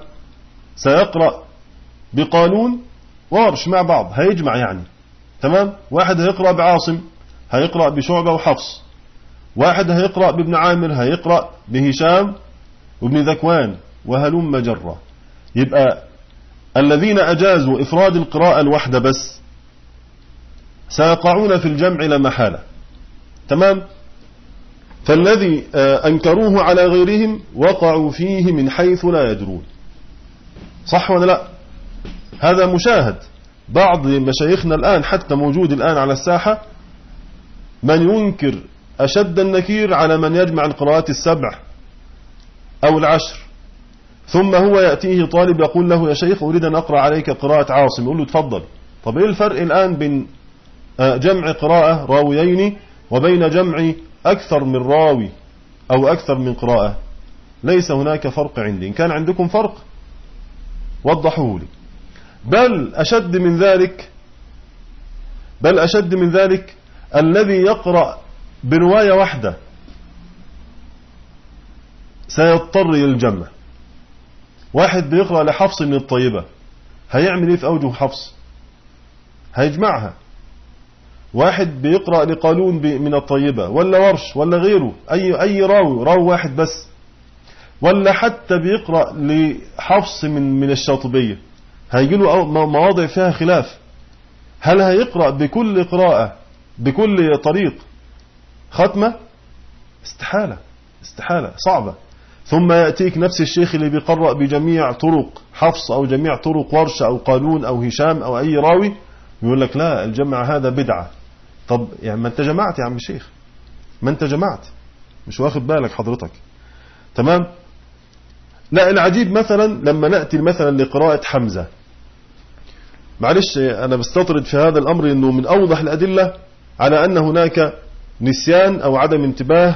سيقرأ بقانون وارش مع بعض هيجمع يعني. تمام؟ واحد هيقرأ بعاصم هيقرأ بشعبة وحفص. واحد هيقرأ بابن عامر هيقرأ بهشام وابن ذكوان وهلم جرة. يبقى الذين أجازوا إفراد القراءة الوحدة بس سيقعون في الجمع لا محالة. تمام؟ فالذي آه، أنكروه على غيرهم وقعوا فيه من حيث لا يدرون. صح ولا لا؟ هذا مشاهد بعض مشايخنا الآن حتى موجود الآن على الساحة من ينكر أشد النكير على من يجمع القراءات السبع أو العشر. ثم هو يأتيه طالب يقول له يا شيخ أريد أن أقرأ عليك قراءة عاصم. يقول له تفضل. طب إيه الفرق الآن بين جمع قراءة راويين وبين جمع أكثر من راوي أو أكثر من قراءة. ليس هناك فرق عندي. إن كان عندكم فرق وضحوه لي. بل أشد من ذلك بل أشد من ذلك الذي يقرأ برواية واحدة. سيضطر إلى الجمع. واحد بيقرأ لحفص من الطيبة هيعمل إيه في أوجه حفص؟ هيجمعها. واحد بيقرأ لقالون من الطيبة ولا ورش ولا غيره أي, أي راوي راوي واحد بس ولا حتى بيقرأ لحفص من من الشاطبية. هيجي له مواضع فيها خلاف. هل هيقرأ بكل قراءة بكل طريق؟ ختمة؟ استحالة استحالة صعبة. ثم يأتيك نفس الشيخ اللي بيقرأ بجميع طرق حفص أو جميع طرق ورشة أو قانون أو هشام أو أي راوي يقول لك لا الجمع هذا بدعة. طب يعني ما انت جمعت يا عم الشيخ ما انت جمعت. مش واخد بالك حضرتك. تمام؟ لا العجيب مثلا لما نأتي مثلا لقراءة حمزة. معلش أنا بستطرد في هذا الأمر أنه من أوضح الأدلة على أن هناك نسيان أو عدم انتباه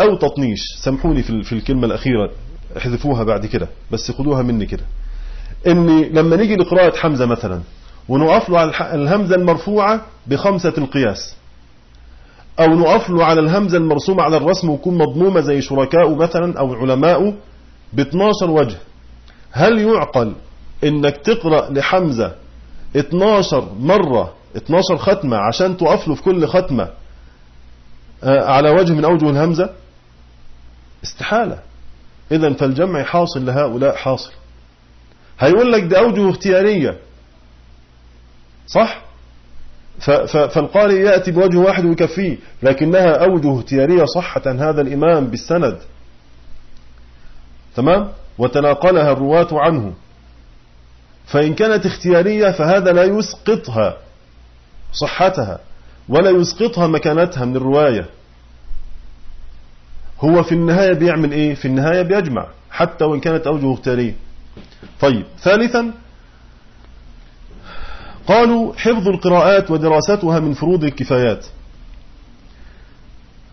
أو تطنيش. سامحوني في الكلمة الأخيرة. احذفوها بعد كده بس خذوها مني كده. إني لما نيجي لقراءة حمزة مثلا ونقف له على الهمزة المرفوعة بخمسة القياس. أو نقف له على الهمزة المرسومة على الرسم ويكون مضمومة زي شركاء مثلا أو علماء ب 12 وجه. هل يعقل إنك تقرأ لحمزة 12 مرة 12 ختمة عشان تقف له في كل ختمة آه، على وجه من أوجه الهمزة؟ استحالة. إذا فالجمع حاصل لهؤلاء حاصل. هيقول لك ده أوجه اختيارية. صح؟ فالقارئ يأتي بوجه واحد ويكفيه لكنها أوجه اختيارية صحة هذا الإمام بالسند. تمام؟ وتناقلها الرواة عنه. فإن كانت اختيارية فهذا لا يسقطها صحتها ولا يسقطها مكانتها من الرواية هو في النهاية بيعمل إيه؟ في النهاية بيجمع حتى وإن كانت أوجه اختيارية. طيب ثالثا قالوا حفظ القراءات ودراستها من فروض الكفايات.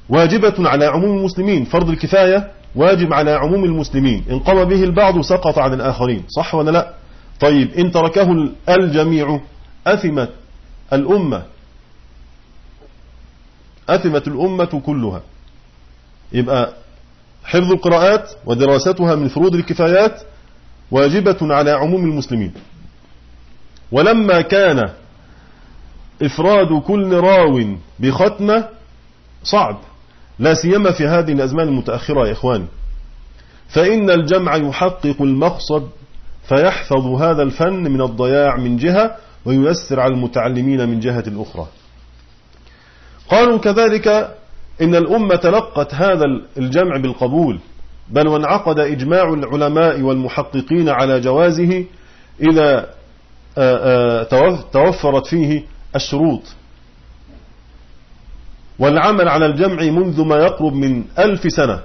واجبة على عموم المسلمين فرض الكفاية واجب على عموم المسلمين. إن قام به البعض سقط عن الآخرين. صح ولا لا؟ طيب إن تركه الجميع أثمت الأمة أثمت الأمة كلها. يبقى حفظ القراءات ودراستها من فروض الكفايات واجبة على عموم المسلمين. ولما كان إفراد كل راو بختمة صعب لا سيما في هذه الأزمان المتأخرة يا إخواني فإن الجمع يحقق المقصد فيحفظ هذا الفن من الضياع من جهة وييسر على المتعلمين من جهة أخرى قالوا كذلك إن الأمة تلقت هذا الجمع بالقبول بل وانعقد إجماع العلماء والمحققين على جوازه إذا توفرت فيه الشروط. والعمل على الجمع منذ ما يقرب من ألف سنة.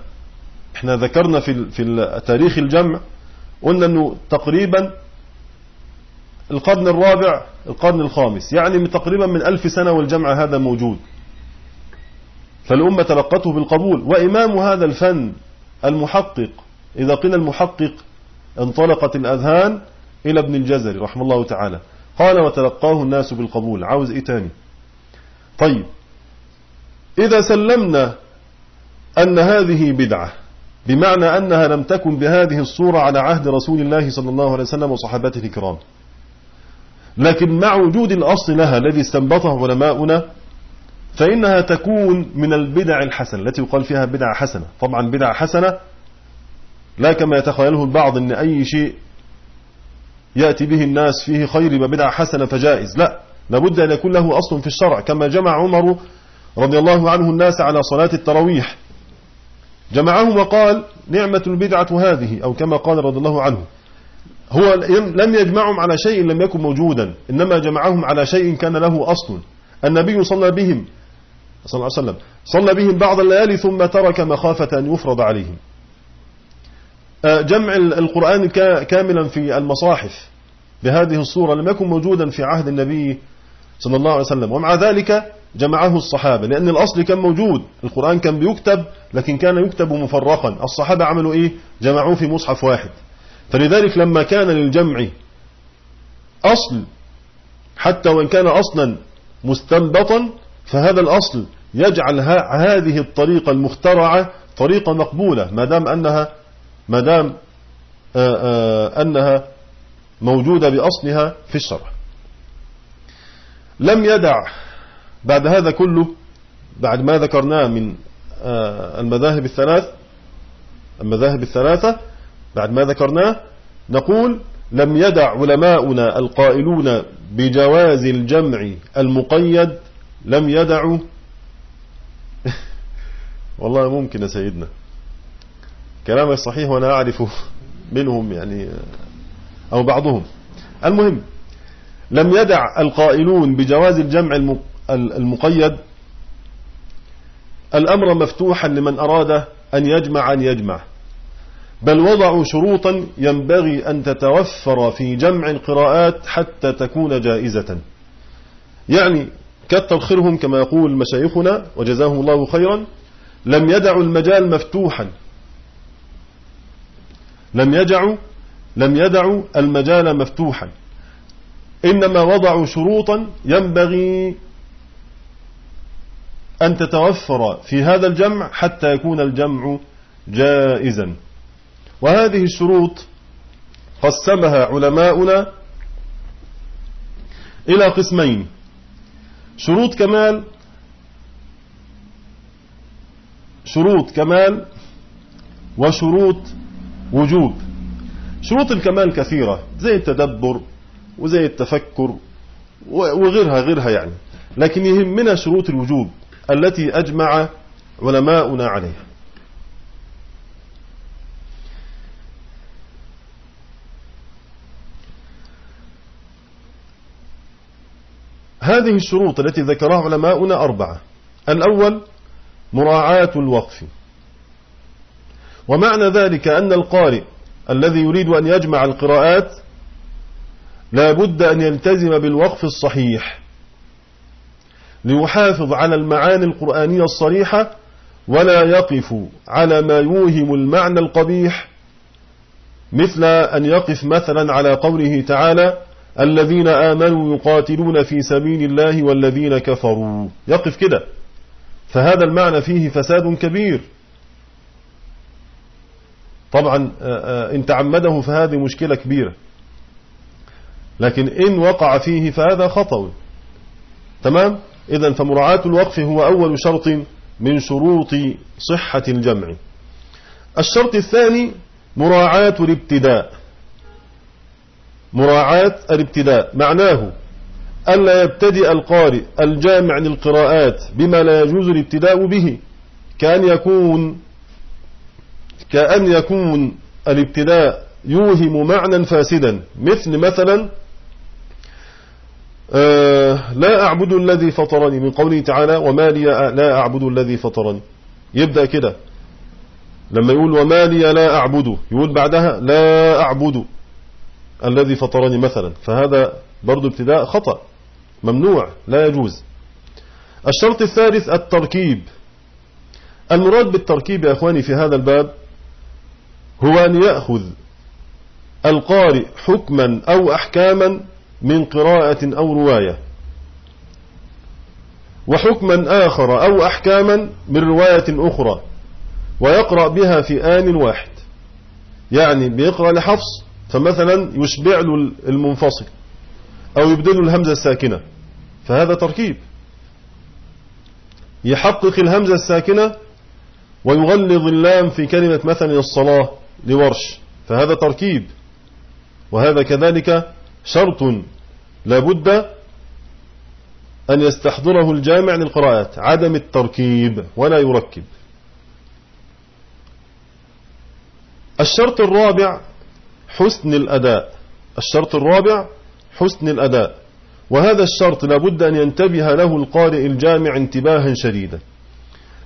إحنا ذكرنا في في تاريخ الجمع قلنا إنه تقريبا القرن الرابع القرن الخامس. يعني تقريبا من ألف سنة والجمع هذا موجود. فالأمة تلقته بالقبول. وإمام هذا الفن المحقق إذا قيل المحقق انطلقت الأذهان إلى ابن الجزري رحمه الله تعالى. قال وتلقاه الناس بالقبول. عاوز إيه تاني؟ طيب. إذا سلمنا أن هذه بدعة بمعنى أنها لم تكن بهذه الصورة على عهد رسول الله صلى الله عليه وسلم وصحابته الكرام. لكن مع وجود الأصل لها الذي استنبطه علماؤنا فإنها تكون من البدع الحسنة التي يقال فيها بدعة حسنة. طبعا بدعة حسنة لا كما يتخيله البعض أن أي شيء يأتي به الناس فيه خير وبدعة حسنة فجائز. لا لابد أن يكون له أصل في الشرع كما جمع عمر رضي الله عنه الناس على صلاة التراويح. جمعهم وقال نعمة البدعة هذه أو كما قال رضي الله عنه. هو لم يجمعهم على شيء لم يكن موجودا إنما جمعهم على شيء كان له أصل. النبي صلى بهم صلى الله عليه وسلم صلى بهم بعض الليالي ثم ترك مخافة أن يفرض عليهم. جمع القرآن كاملا في المصاحف. بهذه الصورة لم يكن موجودا في عهد النبي صلى الله عليه وسلم. ومع ذلك جمعه الصحابة لأن الأصل كان موجود. القرآن كان بيكتب لكن كان يكتب مفرقا. الصحابة عملوا إيه؟ جمعوه في مصحف واحد. فلذلك لما كان للجمع أصل حتى وإن كان أصلا مستنبطا فهذا الأصل يجعل هذه الطريقة المخترعة طريقة مقبولة ما دام أنها ما دام آه، آه، أنها موجودة بأصلها في الشرع. لم يدع بعد هذا كله بعد ما ذكرناه من آه، المذاهب الثلاث المذاهب الثلاثة بعد ما ذكرناه نقول لم يدع علماؤنا القائلون بجواز الجمع المقيد لم يدعوا. والله ممكن يا سيدنا. كلامك صحيح وأنا أعرف منهم يعني أو بعضهم. المهم لم يدع القائلون بجواز الجمع المقيد الأمر مفتوحا لمن أراد أن يجمع أن يجمع. بل وضعوا شروطا ينبغي أن تتوفر في جمع القراءات حتى تكون جائزة. يعني كتر خيرهم كما يقول مشايخنا وجزاهم الله خيرا لم يدعوا المجال مفتوحا. لم يدعوا لم يدعوا المجال مفتوحا. إنما وضعوا شروطا ينبغي أن تتوفر في هذا الجمع حتى يكون الجمع جائزا. وهذه الشروط قسمها علماؤنا إلى قسمين. شروط كمال شروط كمال وشروط وجوب شروط الكمال كثيرة زي التدبر وزي التفكر وغيرها غيرها يعني. لكن يهمنا شروط الوجوب التي أجمع علماؤنا عليها. هذه الشروط التي ذكرها علماؤنا أربعة. الأول مراعاة الوقف. ومعنى ذلك أن القارئ الذي يريد أن يجمع القراءات لا بد أن يلتزم بالوقف الصحيح ليحافظ على المعاني القرآنية الصريحة ولا يقف على ما يوهم المعنى القبيح مثل أن يقف مثلا على قوله تعالى الذين آمنوا يقاتلون في سبيل الله والذين كفروا. يقف كده. فهذا المعنى فيه فساد كبير. طبعا إن تعمده فهذه مشكلة كبيرة. لكن إن وقع فيه فهذا خطأ. تمام؟ إذا فمراعاة الوقف هو أول شرط من شروط صحة الجمع. الشرط الثاني مراعاة الابتداء. مراعاة الابتداء. معناه ألا يبتدئ القارئ الجامع للقراءات بما لا يجوز الابتداء به كأن يكون كأن يكون الابتداء يوهم معنى فاسدا. مثل مثلا آه لا أعبد الذي فطرني. من قوله تعالى وما لي لا أعبد الذي فطرني. يبدأ كده. لما يقول وما لي لا أعبد. يقول بعدها لا أعبد الذي فطرني مثلا. فهذا برضو ابتداء خطأ. ممنوع لا يجوز. الشرط الثالث التركيب. المراد بالتركيب يا أخواني في هذا الباب هو أن يأخذ القارئ حكما أو أحكاما من قراءة أو رواية وحكما آخر أو أحكاما من رواية أخرى ويقرأ بها في آن واحد. يعني بيقرأ لحفص فمثلا يشبع له المنفصل أو يبدل الهمزة الساكنة فهذا تركيب. يحقق الهمزة الساكنة ويغلظ اللام في كلمة مثلا الصلاة لورش فهذا تركيب. وهذا كذلك شرط لابد أن يستحضره الجامع للقراءات. عدم التركيب ولا يركب. الشرط الرابع حسن الأداء. الشرط الرابع حسن الأداء. وهذا الشرط لابد أن ينتبه له القارئ الجامع انتباها شديدا.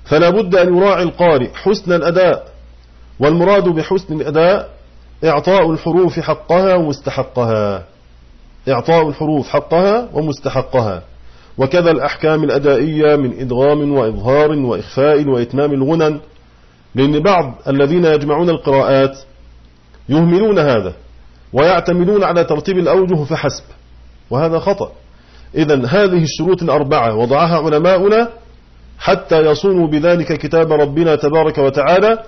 فلا بد أن يراعي القارئ حسن الأداء. والمراد بحسن الأداء إعطاء الحروف حقها ومستحقها إعطاء الحروف حقها ومستحقها. وكذا الأحكام الأدائية من إدغام وإظهار وإخفاء وإتمام الغنن لأن بعض الذين يجمعون القراءات يهملون هذا ويعتمدون على ترتيب الأوجه فحسب وهذا خطأ. إذا هذه الشروط الأربعة وضعها علماؤنا حتى يصونوا بذلك كتاب ربنا تبارك وتعالى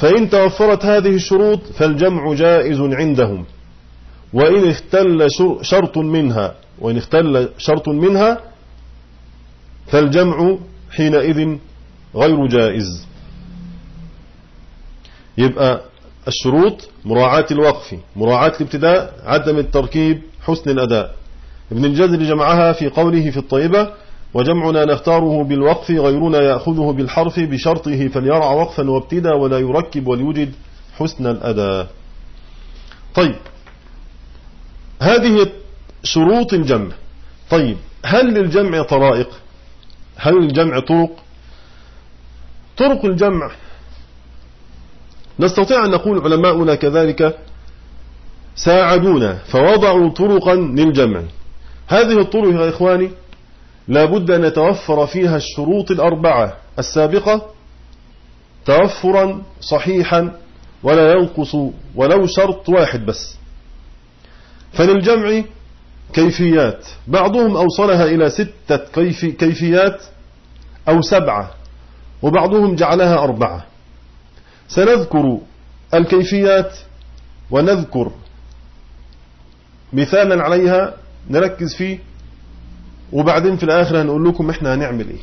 فإن توفرت هذه الشروط فالجمع جائز عندهم. وإن اختل شرط منها وإن اختل شرط منها فالجمع حينئذ غير جائز. يبقى الشروط مراعاة الوقف مراعاة الابتداء عدم التركيب حسن الأداء. ابن الجزر جمعها في قوله في الطيبة وجمعنا نختاره بالوقف غيرنا يأخذه بالحرف بشرطه فليرع وقفا وابتدا ولا يركب وليوجد حسن الأداء. طيب هذه شروط الجمع. طيب هل للجمع طرائق؟ هل للجمع طرق؟ طرق الجمع نستطيع أن نقول علماؤنا كذلك ساعدونا فوضعوا طرقا للجمع. هذه الطرق يا إخواني لابد أن يتوفر فيها الشروط الأربعة. السابقة توفرا صحيحا ولا ينقص ولو شرط واحد بس. فللجمع كيفيات. بعضهم أوصلها إلى ستة كيف كيفيات أو سبعة وبعضهم جعلها أربعة. سنذكر الكيفيات ونذكر مثالا عليها نركز فيه وبعدين في الآخر هنقول لكم إحنا هنعمل إيه.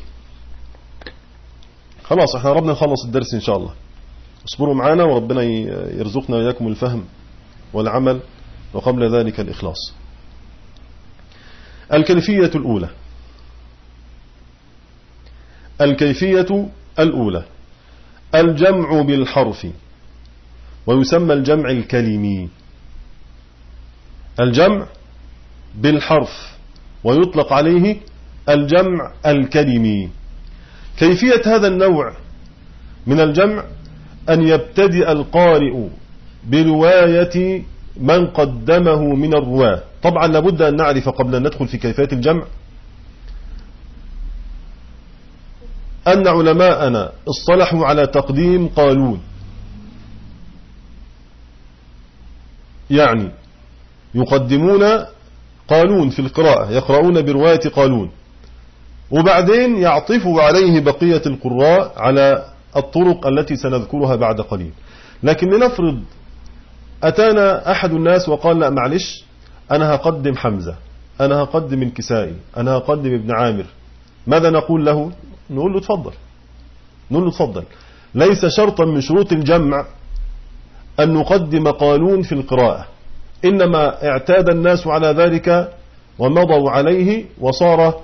خلاص إحنا ربنا نخلص الدرس إن شاء الله. اصبروا معنا وربنا يرزقنا وإياكم الفهم والعمل وقبل ذلك الإخلاص. الكيفية الأولى. الكيفية الأولى. الجمع بالحرف ويسمى الجمع الكلمي. الجمع بالحرف. ويطلق عليه الجمع الكلمي. كيفية هذا النوع؟ من الجمع أن يبتدئ القارئ برواية من قدمه من الرواة. طبعا لابد أن نعرف قبل أن ندخل في كيفية الجمع أن علماءنا اصطلحوا على تقديم قالون. يعني يقدمون قالون في القراءة يقرؤون برواية قالون وبعدين يعطفوا عليه بقية القراء على الطرق التي سنذكرها بعد قليل. لكن لنفرض أتانا أحد الناس وقال لا معلش أنا هقدم حمزة أنا هقدم الكسائي أنا هقدم ابن عامر. ماذا نقول له؟ نقول له تفضل. نقول له تفضل. ليس شرطا من شروط الجمع أن نقدم قانون في القراءة. إنما اعتاد الناس على ذلك ومضوا عليه وصار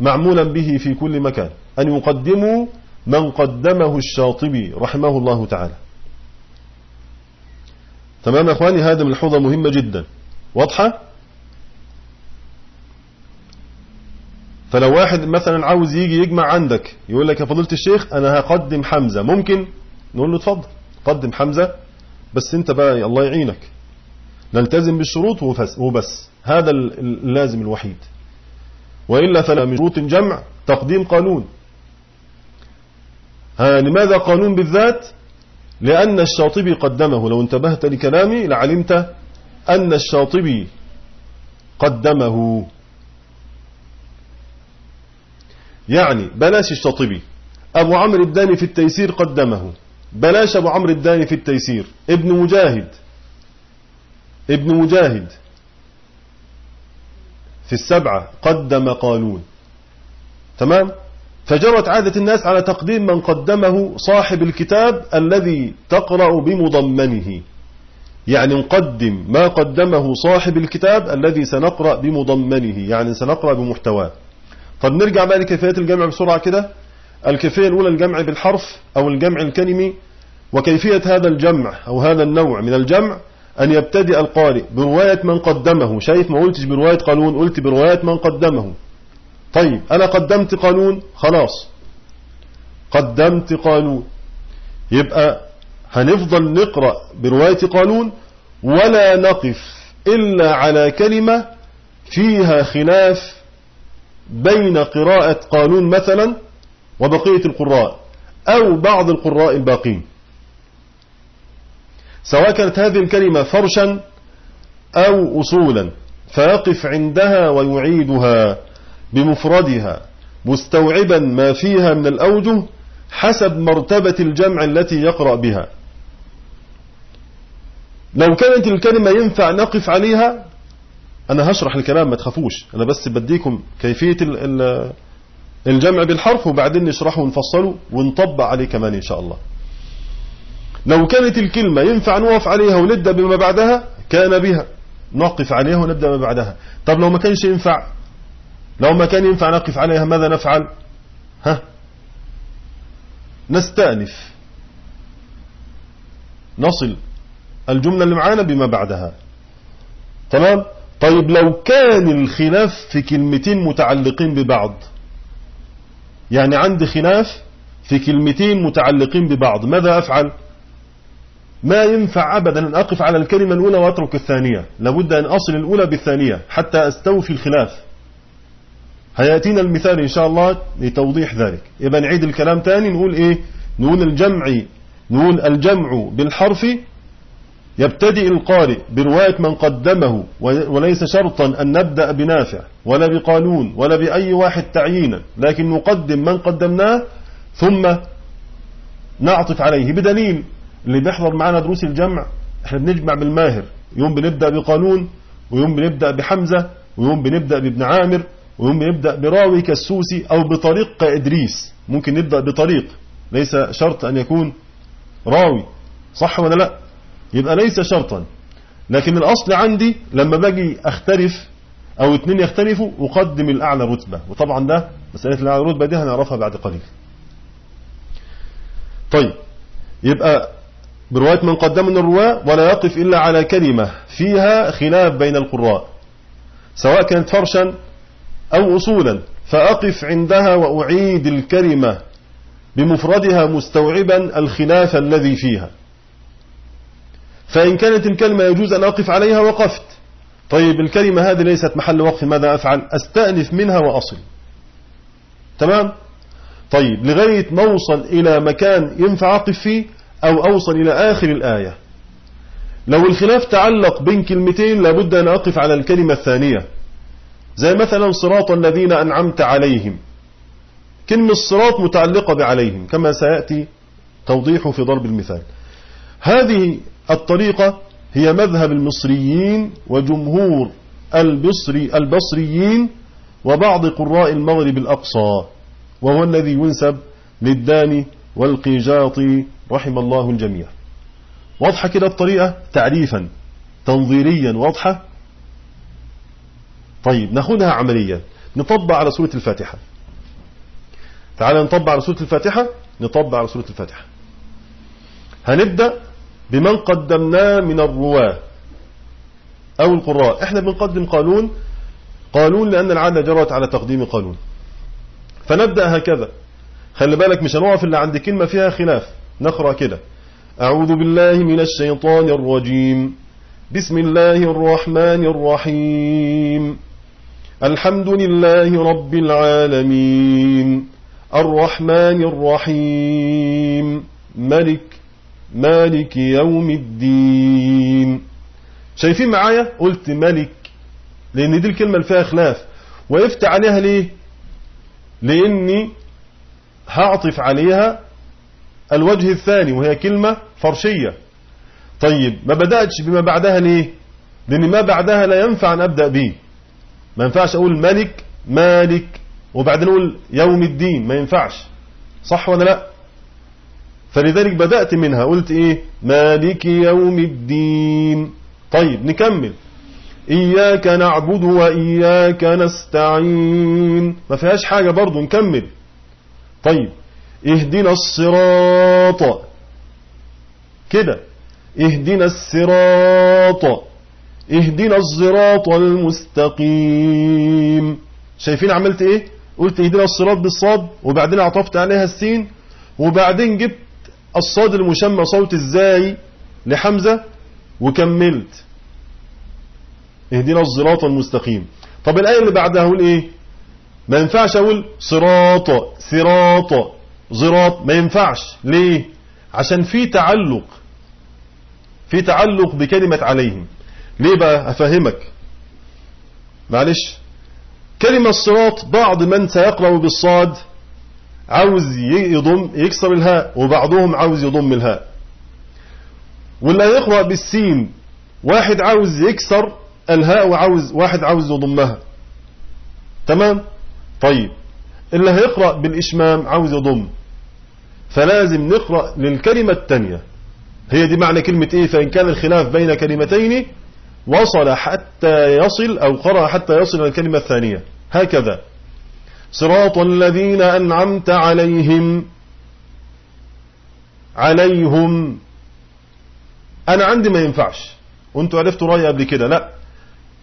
معمولا به في كل مكان. أن يقدموا من قدمه الشاطبي رحمه الله تعالى. تمام أخواني؟ هذا ملحوظة مهمة جدا. واضحة؟ فلو واحد مثلا عاوز يجي يجمع عندك يقول لك يا فضيلة الشيخ أنا هقدم حمزة. ممكن؟ نقول له اتفضل. قدم حمزة. بس انت بقى الله يعينك. نلتزم بالشروط وبس. هذا اللازم الوحيد. وإلا فلا من شروط الجمع تقديم قانون. لماذا قانون بالذات؟ لأن الشاطبي قدمه. لو انتبهت لكلامي لعلمت أن الشاطبي قدمه. يعني بلاش الشاطبي. أبو عمرو الداني في التيسير قدمه. بلاش أبو عمرو الداني في التيسير. ابن مجاهد. ابن مجاهد. في السبعة. قدم قانون. تمام؟ فجرت عادة الناس على تقديم من قدمه صاحب الكتاب الذي تقرأ بمضمنه. يعني نقدم ما قدمه صاحب الكتاب الذي سنقرأ بمضمنه. يعني سنقرأ بمحتواه. طب نرجع بقى لكيفية الجمع بسرعة كده. الكيفية الأولى الجمع بالحرف أو الجمع الكلمي وكيفية هذا الجمع أو هذا النوع من الجمع أن يبتدئ القارئ برواية من قدمه. شايف ما قلتش برواية قانون قلت برواية من قدمه. طيب أنا قدمت قانون خلاص. قدمت قانون. يبقى هنفضل نقرأ برواية قانون ولا نقف إلا على كلمة فيها خلاف بين قراءة قانون مثلا وبقية القراء أو بعض القراء الباقين. سواء كانت هذه الكلمة فرشا أو أصولا فيقف عندها ويعيدها بمفردها مستوعبا ما فيها من الأوجه حسب مرتبة الجمع التي يقرأ بها. لو كانت الكلمة ينفع نقف عليها أنا هشرح الكلام ما تخافوش أنا بس بديكم كيفية الجمع بالحرف وبعدين نشرحه ونفصله ونطبق عليه كمان إن شاء الله. لو كانت الكلمة ينفع نوقف عليها ونبدأ بما بعدها؟ كان بها. نقف عليها ونبدأ بما بعدها. طب لو ما كانش ينفع؟ لو ما كان ينفع نقف عليها ماذا نفعل؟ ها؟ نستأنف. نصل الجملة اللي معانا بما بعدها. تمام؟ طيب لو كان الخلاف في كلمتين متعلقين ببعض يعني عندي خلاف في كلمتين متعلقين ببعض. ماذا أفعل؟ ما ينفع أبدا أن أقف على الكلمة الأولى وأترك الثانية. لابد أن أصل الأولى بالثانية حتى أستوفي الخلاف. هيأتينا المثال إن شاء الله لتوضيح ذلك. يبقى نعيد الكلام تاني نقول إيه؟ نقول الجمع نقول الجمع بالحرف يبتدئ القارئ برواية من قدمه وليس شرطا أن نبدأ بنافع ولا بقانون ولا بأي واحد تعيينا لكن نقدم من قدمناه ثم نعطف عليه بدليل اللي بيحضر معنا دروس الجمع. إحنا بنجمع بالماهر يوم بنبدأ بقانون ويوم بنبدأ بحمزة ويوم بنبدأ بابن عامر ويوم بنبدأ براوي كالسوسي أو بطريق كإدريس. ممكن نبدأ بطريق ليس شرط أن يكون راوي صح ولا لا؟ يبقى ليس شرطا. لكن الأصل عندي لما باجي أختلف أو اثنين يختلفوا أقدم الأعلى رتبة. وطبعا ده مسألة الأعلى رتبة دي هنعرفها بعد قليل. طيب يبقى برواية من قدم من الرواة ولا يقف إلا على كلمة فيها خلاف بين القراء سواء كانت فرشا أو أصولا. فأقف عندها وأعيد الكلمة بمفردها مستوعبا الخلاف الذي فيها. فإن كانت الكلمة يجوز أن أقف عليها وقفت. طيب الكلمة هذه ليست محل وقف ماذا أفعل؟ أستأنف منها وأصل. تمام؟ طيب لغاية ما أوصل إلى مكان ينفع أقف فيه أو أوصل إلى آخر الآية. لو الخلاف تعلق بين كلمتين لابد أن أقف على الكلمة الثانية. زي مثلا صراط الذين أنعمت عليهم. كلمة الصراط متعلقة بعليهم كما سيأتي توضيحه في ضرب المثال. هذه الطريقة هي مذهب المصريين وجمهور البصري البصريين وبعض قراء المغرب الأقصى وهو الذي ينسب للداني والقيجاطي رحم الله الجميع. واضحة كده الطريقة؟ تعريفا تنظيريا واضحة؟ طيب ناخدها عمليا. نطبق على سورة الفاتحة. تعال نطبق على سورة الفاتحة؟ نطبق على سورة الفاتحة. هنبدأ بمن قدمناه من الرواة. أو القراء. إحنا بنقدم قانون. قانون لأن العادة جرت على تقديم قانون. فنبدأ هكذا. خلي بالك مش هنقف اللي عند كلمة فيها خلاف. نقرأ كده. أعوذ بالله من الشيطان الرجيم. بسم الله الرحمن الرحيم. الحمد لله رب العالمين. الرحمن الرحيم. ملك مالك يوم الدين. شايفين معايا؟ قلت ملك لأن دي الكلمة اللي فيها خلاف. وقفت عليها ليه؟ لأني هعطف عليها الوجه الثاني وهي كلمة فرشية. طيب ما بدأتش بما بعدها ليه؟ لأن ما بعدها لا ينفع أن أبدأ به. ما ينفعش أقول ملك مالك وبعدين أقول يوم الدين. ما ينفعش. صح ولا لا؟ فلذلك بدأت منها. قلت إيه؟ مالك يوم الدين. طيب نكمل. إياك نعبد وإياك نستعين. ما فيهاش حاجة برضو نكمل. طيب اهدنا الصراط. كده. اهدنا الصراط. اهدنا الصراط المستقيم. شايفين عملت إيه؟ قلت اهدنا الصراط بالصاد وبعدين عطفت عليها السين وبعدين جبت الصاد المشمى صوت الزاي لحمزة وكملت. اهدنا الصراط المستقيم. طب الآية اللي بعدها أقول إيه؟ ما ينفعش أقول صراط صراط زراط ما ينفعش. ليه؟ عشان في تعلق في تعلق بكلمة عليهم. ليه بقى؟ أفهمك. معلش. كلمة الصراط بعض من سيقرأ بالصاد عاوز يضم يكسر الهاء وبعضهم عاوز يضم الهاء. واللي هيقرأ بالسين. واحد عاوز يكسر الهاء وعاوز واحد عاوز يضمها. تمام؟ طيب. اللي هيقرأ بالإشمام عاوز يضم. فلازم نقرأ للكلمة الثانية هي دي معنى كلمة إيه؟ فإن كان الخلاف بين كلمتين وصل حتى يصل أو قرأ حتى يصل إلى الكلمة الثانية. هكذا. صراط الذين أنعمت عليهم عليهم. أنا عندي ما ينفعش. وأنتوا عرفتوا رأيي قبل كده. لا.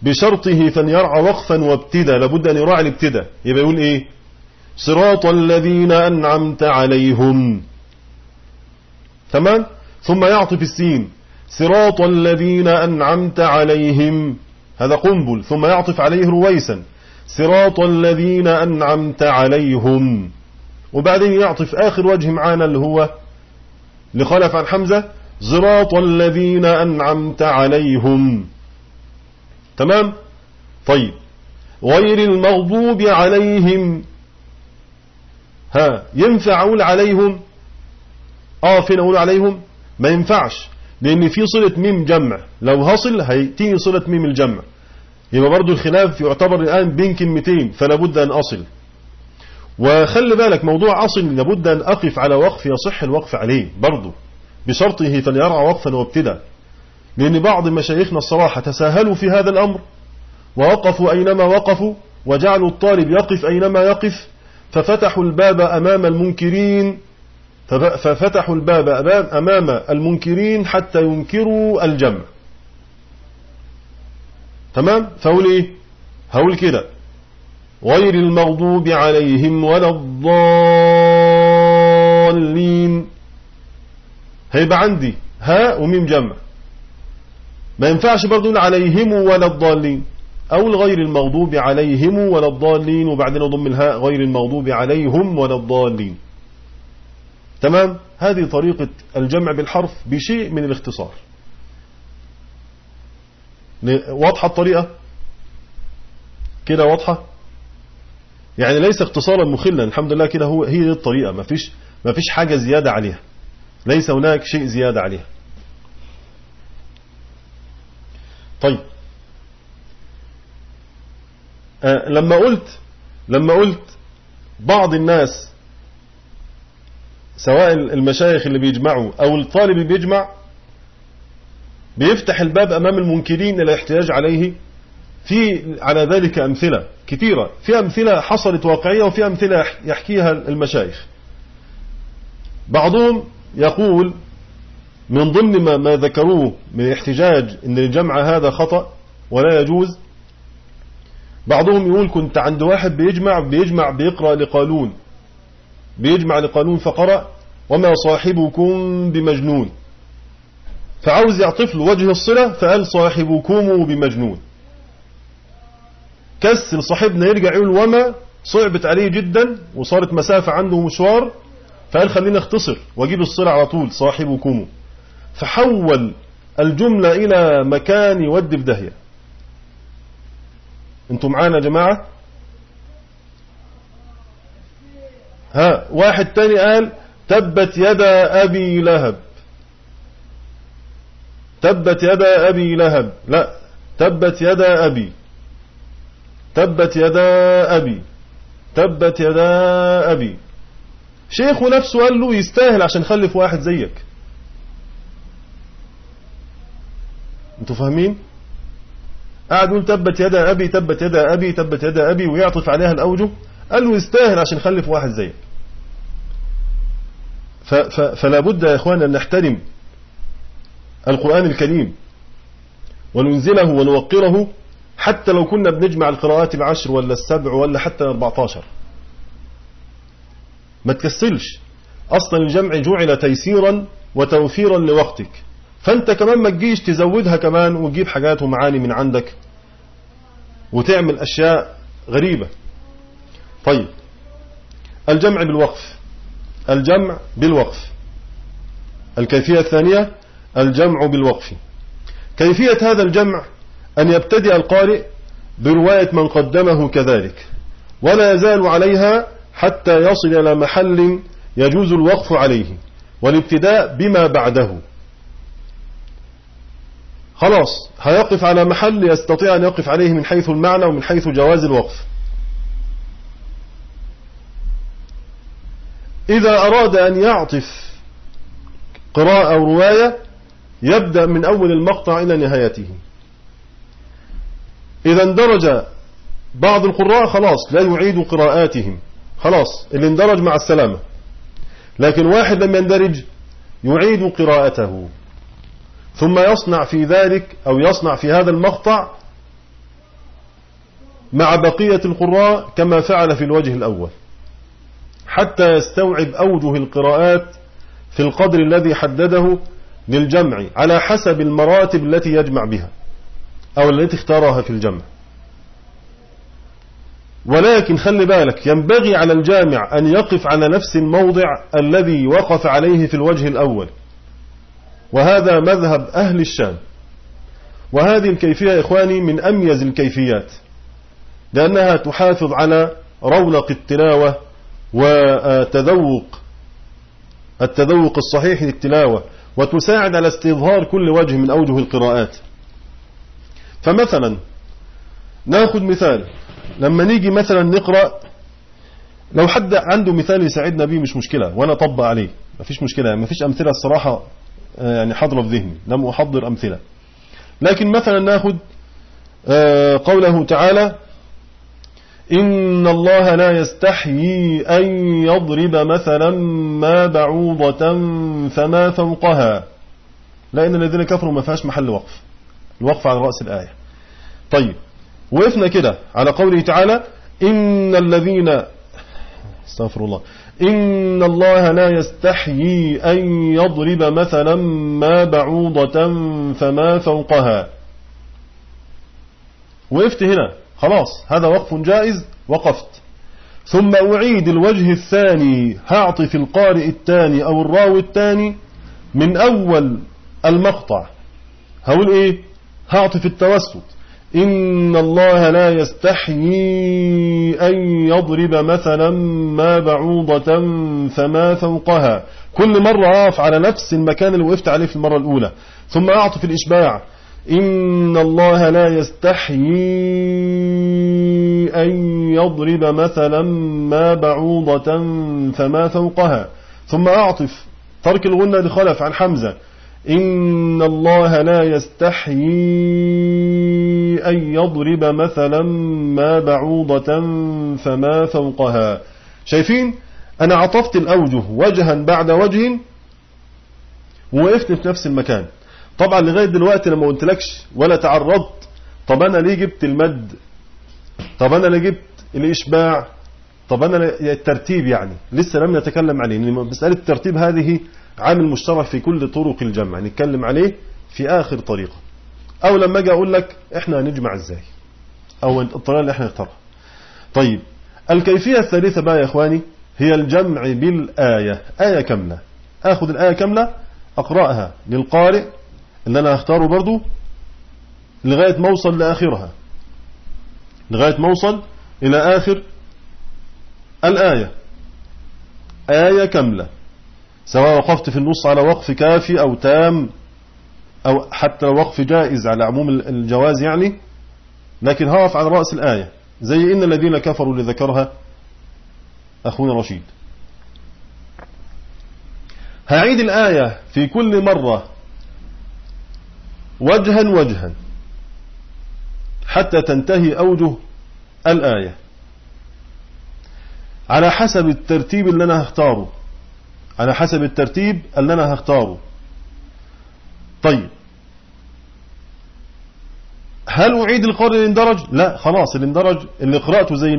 بشرطه فليرعى وقفا وابتدى لابد أن يراعي الابتدى يبقى يقول إيه؟ صراط الذين أنعمت عليهم. تمام؟ ثم يعطف السين. صراط الذين أنعمت عليهم. هذا قنبل. ثم يعطف عليه رويسا. صراط الذين أنعمت عليهم. وبعدين يعطف آخر وجه معانا اللي هو لخلف عن حمزة صراط الذين أنعمت عليهم. تمام؟ طيب. غير المغضوب عليهم. ها ينفع أقول عليهم؟ آه فين أقول عليهم؟ ما ينفعش لأن في صلة ميم جمع. لو هصل هيتيني صلة ميم الجمع. يبقى برضو الخلاف يعتبر الآن بين كلمتين فلا بد أن أصل. وخلي بالك موضوع أصل لابد أن أقف على وقف يصح الوقف عليه برضو. بشرطه فليرعى وقفا وابتدى لأن بعض مشايخنا الصراحة تساهلوا في هذا الأمر ووقفوا أينما وقفوا وجعلوا الطالب يقف أينما يقف ففتحوا الباب أمام المنكرين ففتحوا الباب أمام المنكرين حتى ينكروا الجمع. تمام؟ فأقول إيه هقول كده. غير المغضوب عليهم ولا الضالين. هيبقى عندي ها وميم جمع. ما ينفعش برضو عليهم ولا الضالين. أو الغير المغضوب عليهم ولا الضالين وبعدين أضم الهاء غير المغضوب عليهم ولا الضالين. تمام؟ هذه طريقة الجمع بالحرف بشيء من الاختصار. واضحة الطريقة؟ كده واضحة؟ يعني ليس اختصارا مخلا الحمد لله كده هو هي الطريقة ما فيش ما فيش حاجة زيادة عليها. ليس هناك شيء زيادة عليها. طيب. آه لما قلت لما قلت بعض الناس سواء المشايخ اللي بيجمعوا أو الطالب اللي بيجمع بيفتح الباب أمام المنكرين إلى احتياج عليه. في على ذلك أمثلة كثيرة. في أمثلة حصلت واقعية وفي أمثلة يحكيها المشايخ. بعضهم يقول من ضمن ما, ما ذكروه من احتجاج إن الجمع هذا خطأ ولا يجوز. بعضهم يقول كنت عند واحد بيجمع بيجمع بيقرأ لقالون. بيجمع لقانون فقرأ وما صاحبكم بمجنون. فعاوز يعطف له وجه الصلة فقال صاحبكم بمجنون. كسل صاحبنا يرجع يقول وما؟ صعبت عليه جدا وصارت مسافة عنده مشوار. فقال خلينا اختصر واجيب الصلة على طول صاحبكم. فحول الجملة إلى مكان يودي في داهية أنتم معانا يا جماعة؟ ها واحد تاني قال تبت يدا أبي لهب. تبت يدا أبي لهب. لا تبت يدا أبي. تبت يدا أبي. تبت يدا أبي. شيخه نفسه قال له يستاهل عشان خلف واحد زيك. أنتوا فاهمين؟ قاعد يقول تبت يدا أبي تبت يدا أبي تبت يدا أبي ويعطف عليها الأوجه. قال له يستاهل عشان خلف واحد زيك. فلا بد يا إخوان أن نحترم القرآن الكريم. وننزله ونوقره حتى لو كنا بنجمع القراءات العشر ولا السبع ولا حتى 14 ما تكسلش. أصلا الجمع جعل تيسيرا وتوفيرا لوقتك. فأنت كمان ما تجيش تزودها كمان وتجيب حاجات ومعاني من عندك وتعمل أشياء غريبة. طيب. الجمع بالوقف. الجمع بالوقف. الكيفية الثانية الجمع بالوقف. كيفية هذا الجمع؟ أن يبتدئ القارئ برواية من قدمه كذلك. ولا يزال عليها حتى يصل إلى محل يجوز الوقف عليه والابتداء بما بعده. خلاص هيقف على محل يستطيع أن يقف عليه من حيث المعنى ومن حيث جواز الوقف. إذا أراد أن يعطف قراءة أو رواية يبدأ من أول المقطع إلى نهايته. إذا اندرج بعض القراء خلاص لا يعيد قراءاتهم. خلاص اللي اندرج مع السلامة. لكن واحد لم يندرج يعيد قراءته. ثم يصنع في ذلك أو يصنع في هذا المقطع مع بقية القراء كما فعل في الوجه الأول. حتى يستوعب أوجه القراءات في القدر الذي حدده للجمع على حسب المراتب التي يجمع بها أو التي اختارها في الجمع. ولكن خلي بالك ينبغي على الجامع أن يقف على نفس الموضع الذي وقف عليه في الوجه الأول. وهذا مذهب أهل الشام. وهذه الكيفية إخواني من أميز الكيفيات لأنها تحافظ على رونق التلاوة وتذوق التذوق الصحيح للتلاوة. وتساعد على استظهار كل وجه من أوجه القراءات. فمثلا نأخذ مثال. لما نيجي مثلا نقرأ لو حد عنده مثال يساعدنا به مش مشكلة وأنا طبق عليه. ما فيش مشكلة ما فيش أمثلة الصراحة آه، يعني حضرة في ذهني. لم أحضر أمثلة. لكن مثلا نأخذ آه، قوله تعالى إن الله لا يستحيي أن يضرب مثلا ما بعوضة فما فوقها. لأن الذين كفروا ما فيهاش محل وقف. الوقف على رأس الآية. طيب وقفنا كده على قوله تعالى إن الذين استغفر الله. إن الله لا يستحيي أن يضرب مثلا ما بعوضة فما فوقها. وقفت هنا. خلاص هذا وقف جائز وقفت. ثم أعيد الوجه الثاني هعطف القارئ الثاني أو الراوي الثاني من أول المقطع. هقول إيه؟ هعطف التوسط. إن الله لا يستحيي أن يضرب مثلا ما بعوضة فما فوقها. كل مرة أقف على نفس المكان اللي وقفت عليه في المرة الأولى. ثم أعطف الإشباع. إن الله لا يستحيي أن يضرب مثلا ما بعوضة فما فوقها. ثم أعطف. ترك الغنة لخلف عن حمزة. إن الله لا يستحيي أن يضرب مثلا ما بعوضة فما فوقها. شايفين؟ أنا عطفت الأوجه وجها بعد وجه ووقفت في نفس المكان. طبعا لغاية دلوقتي لما قلت لكش ولا تعرضت طب أنا ليه جبت المد؟ طب أنا ليه جبت الإشباع؟ طب أنا الترتيب يعني لسه لم نتكلم عليه مسألة الترتيب هذه عامل مشترك في كل طرق الجمع نتكلم عليه في آخر طريقة. أو لما أجي أقول لك إحنا هنجمع إزاي؟ أو الطريقة اللي إحنا نختارها. طيب الكيفية الثالثة بقى يا إخواني هي الجمع بالآية. آية كاملة. أخذ الآية كاملة أقرأها للقارئ اللي أنا أختاره برضو لغاية موصل لآخرها. لغاية موصل إلى آخر الآية. آية كاملة. سواء وقفت في النص على وقف كافي أو تام أو حتى وقف جائز على عموم الجواز يعني لكن هقف على رأس الآية. زي إن الذين كفروا لذكرها أخونا رشيد. هعيد الآية في كل مرة وجها وجها حتى تنتهي أوجه الآية. على حسب الترتيب اللي أنا هختاره. على حسب الترتيب اللي أنا هختاره. طيب. هل أعيد القارئ اللي اندرج؟ لا خلاص اللي اندرج اللي قرأته زي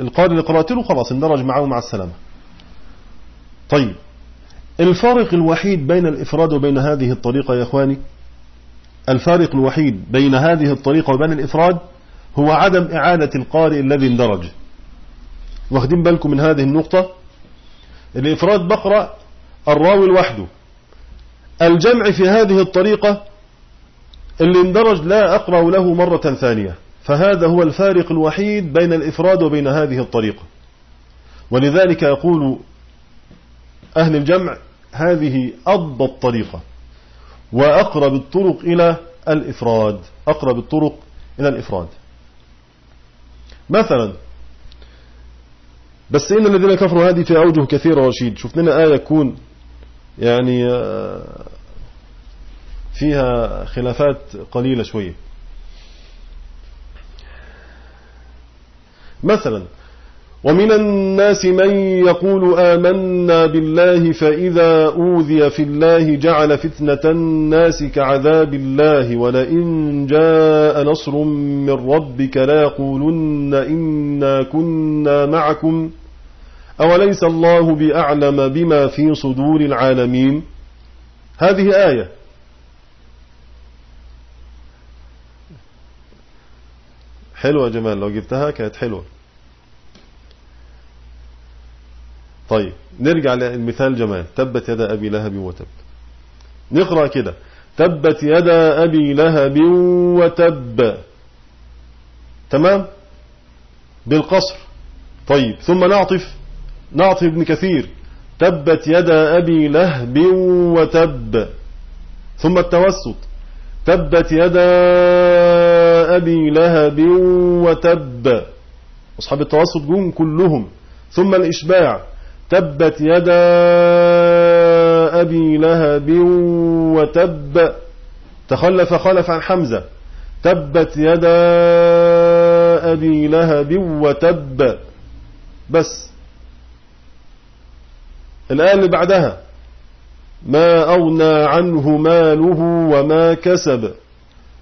القارئ اللي قرأت له خلاص اندرج معه مع السلامة. طيب. الفارق الوحيد بين الإفراد وبين هذه الطريقة يا إخواني الفارق الوحيد بين هذه الطريقة وبين الإفراد هو عدم إعادة القارئ الذي اندرج. واخدين بالكم من هذه النقطة؟ الإفراد بقرأ الراوي لوحده. الجمع في هذه الطريقة اللي اندرج لا أقرأ له مرة ثانية. فهذا هو الفارق الوحيد بين الإفراد وبين هذه الطريقة. ولذلك يقول أهل الجمع هذه أضبط طريقة وأقرب الطرق إلى الإفراد. أقرب الطرق إلى الإفراد. مثلا بس إن الذين كفروا هذه في أوجه كثيرة رشيد. شفت لنا آية يكون يعني آه، فيها خلافات قليلة شوية. مثلا ومن الناس من يقول آمنا بالله فإذا أوذي في الله جعل فتنة الناس كعذاب الله ولئن جاء نصر من ربك لا يقولن إنا كنا معكم أوليس الله بأعلم بما في صدور العالمين هذه آية حلوة جمال لو جبتها كانت حلوة. طيب نرجع للمثال جمال. تبت يدا أبي لهب وتب نقرأ كده. تبت يدا أبي لهب وتب. تمام؟ بالقصر. طيب ثم نعطف. نعطف ابن كثير. تبت يدا أبي لهب وتب. ثم التوسط. تبت يدا أبي لهب وتب. أصحاب التوسط جم كلهم. ثم الإشباع. تبت يدا أبي لهب وتب تخلف خلف عن حمزة. تبت يدا أبي لهب وتب. بس. الآية اللي بعدها. ما أغنى عنه ماله وما كسب.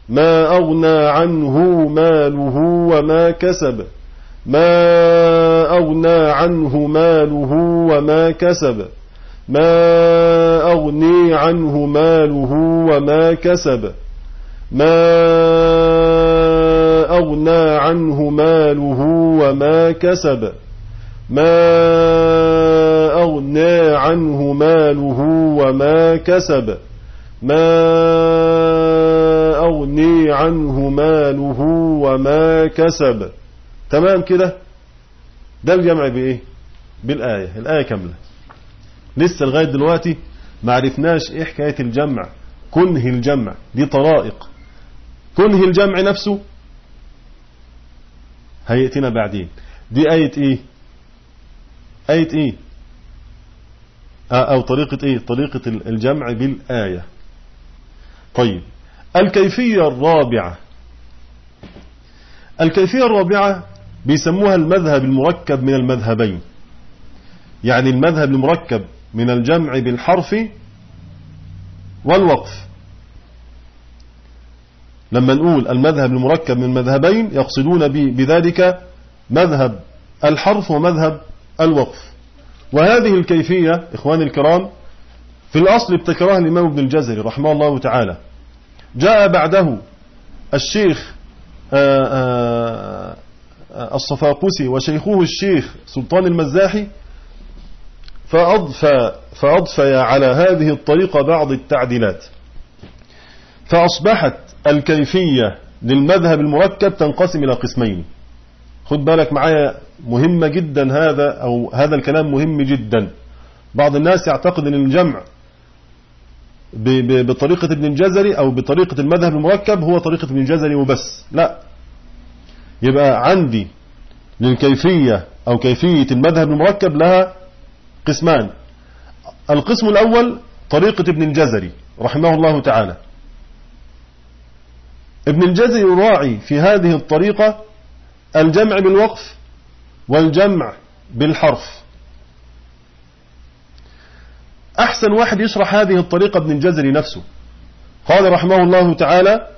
ما أغنى عنه ماله وما كسب. ما أغنى عنه ماله وما كسب. ما أغني عنه ماله وما كسب. ما أغنى عنه ماله وما كسب. ما أغنى عنه ماله وما كسب. ما أغني عنه ماله وما كسب. تمام كده؟ ده الجمع بإيه؟ بالآية. الآية كاملة. لسه لغاية دلوقتي ما عرفناش إيه حكاية الجمع. كنه الجمع. دي طرائق. كنه الجمع نفسه هيأتينا بعدين. دي آية إيه؟ آية إيه؟ آه، أو طريقة إيه؟ طريقة الجمع بالآية. طيب. الكيفية الرابعة. الكيفية الرابعة بيسموها المذهب المركب من المذهبين. يعني المذهب المركب من الجمع بالحرف والوقف. لما نقول المذهب المركب من مذهبين يقصدون بذلك مذهب الحرف ومذهب الوقف. وهذه الكيفية إخواني الكرام في الأصل ابتكرها الإمام ابن الجزري رحمه الله تعالى. جاء بعده الشيخ آه، آه، آه، الصفاقسي وشيخه الشيخ سلطان المزاحي فأضفى, فأضفى على هذه الطريقة بعض التعديلات. فأصبحت الكيفية للمذهب المركب تنقسم إلى قسمين. خد بالك معايا مهمة جدا هذا أو هذا الكلام مهم جدا. بعض الناس يعتقد أن الجمع بطريقة ابن الجزري أو بطريقة المذهب المركب هو طريقة ابن الجزري وبس. لا يبقى عندي للكيفية أو كيفية المذهب المركب لها قسمان. القسم الأول طريقة ابن الجزري رحمه الله تعالى. ابن الجزري يراعي في هذه الطريقة الجمع بالوقف والجمع بالحرف. أحسن واحد يشرح هذه الطريقة ابن الجزري نفسه. قال رحمه الله تعالى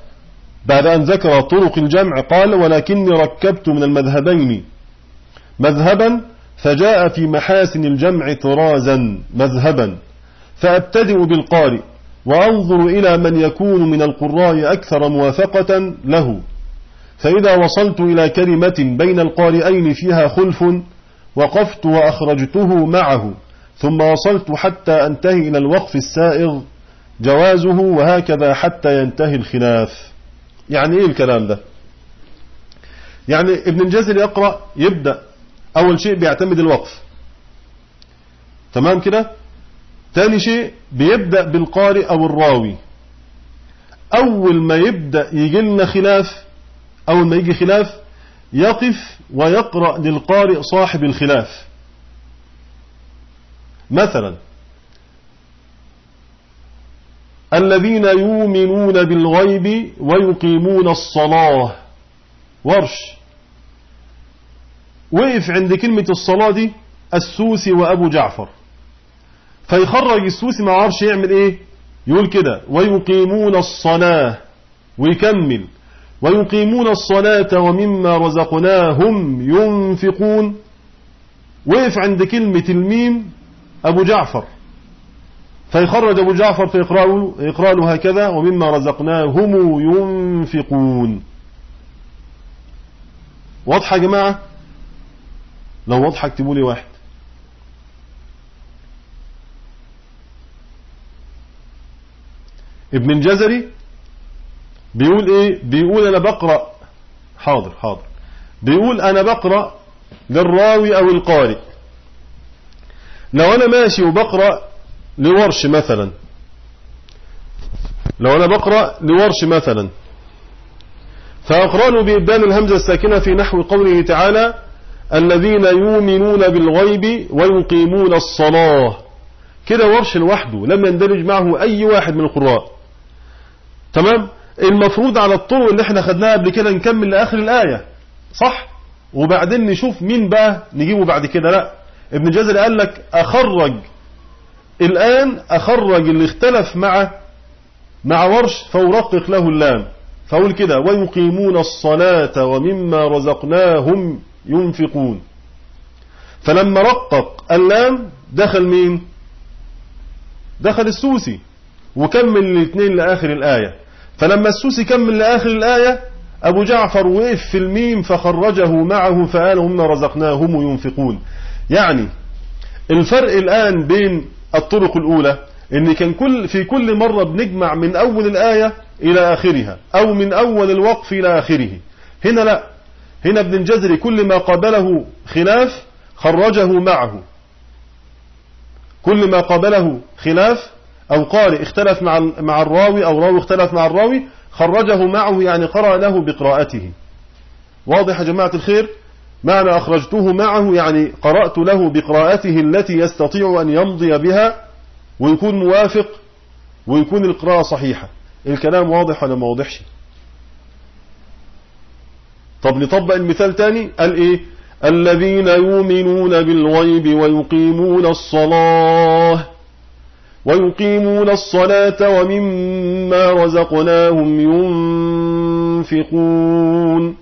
بعد أن ذكر طرق الجمع قال ولكني ركبت من المذهبين مذهبا فجاء في محاسن الجمع طرازا مذهبا فأبتدئ بالقارئ وأنظر إلى من يكون من القراء أكثر موافقة له فإذا وصلت إلى كلمة بين القارئين فيها خلف وقفت وأخرجته معه ثم وصلت حتى أنتهي إلى الوقف السائغ جوازه وهكذا حتى ينتهي الخلاف يعني إيه الكلام ده؟ يعني ابن الجزر يقرأ يبدأ أول شيء بيعتمد الوقف. تمام كده؟ ثاني شيء بيبدأ بالقارئ أو الراوي. أول ما يبدأ يجي لنا خلاف أول ما يجي خلاف يقف ويقرأ للقارئ صاحب الخلاف. مثلا الذين يؤمنون بالغيب ويقيمون الصلاة. ورش. وقف عند كلمة الصلاة دي السوسي وأبو جعفر. فيخرج السوسي ما عرش يعمل إيه؟ يقول كده ويقيمون الصلاة. ويكمل. ويقيمون الصلاة ومما رزقناهم ينفقون. وقف عند كلمة الميم أبو جعفر. فيخرج أبو جعفر فيقرأ له هكذا ومما رزقناهم ينفقون. واضحة يا جماعة؟ لو واضحة اكتبوا لي واحد. ابن الجزري بيقول إيه؟ بيقول أنا بقرأ حاضر حاضر. بيقول أنا بقرأ للراوي أو القارئ. لو أنا ماشي وبقرأ لورش مثلا. لو أنا بقرأ لورش مثلا. فأقرأ له بإبدال الهمزة الساكنة في نحو قوله تعالى الذين يؤمنون بالغيب ويقيمون الصلاة. كده ورش لوحده لم يندرج معه أي واحد من القراء. تمام؟ المفروض على الطرق اللي إحنا خدناها قبل كده نكمل لآخر الآية. صح؟ وبعدين نشوف مين بقى نجيبه بعد كده. لا ابن جزر قال لك أخرج الآن أخرج اللي اختلف مع مع ورش فورقق له اللام. فأقول كده ويقيمون الصلاة ومما رزقناهم ينفقون. فلما رقق اللام دخل مين؟ دخل السوسي. وكمل الاثنين لآخر الآية. فلما السوسي كمل لآخر الآية أبو جعفر وقف في الميم فخرجه معه فقال هم رزقناهم ينفقون. يعني الفرق الآن بين الطرق الأولى إن كان كل في كل مرة بنجمع من أول الآية إلى آخرها أو من أول الوقف إلى آخره. هنا لا. هنا ابن الجزري كل ما قابله خلاف خرجه معه. كل ما قابله خلاف أو قارئ اختلف مع مع الراوي أو راوي اختلف مع الراوي خرجه معه يعني قرأ له بقراءته. واضح يا جماعة الخير؟ معنى أخرجته معه يعني قرأت له بقراءته التي يستطيع أن يمضي بها ويكون موافق ويكون القراءة صحيحة. الكلام واضح ولا ما واضحش؟ طب نطبق المثال تاني قال إيه؟ الذين يؤمنون بالغيب ويقيمون الصلاة ويقيمون الصلاة ومما رزقناهم ينفقون.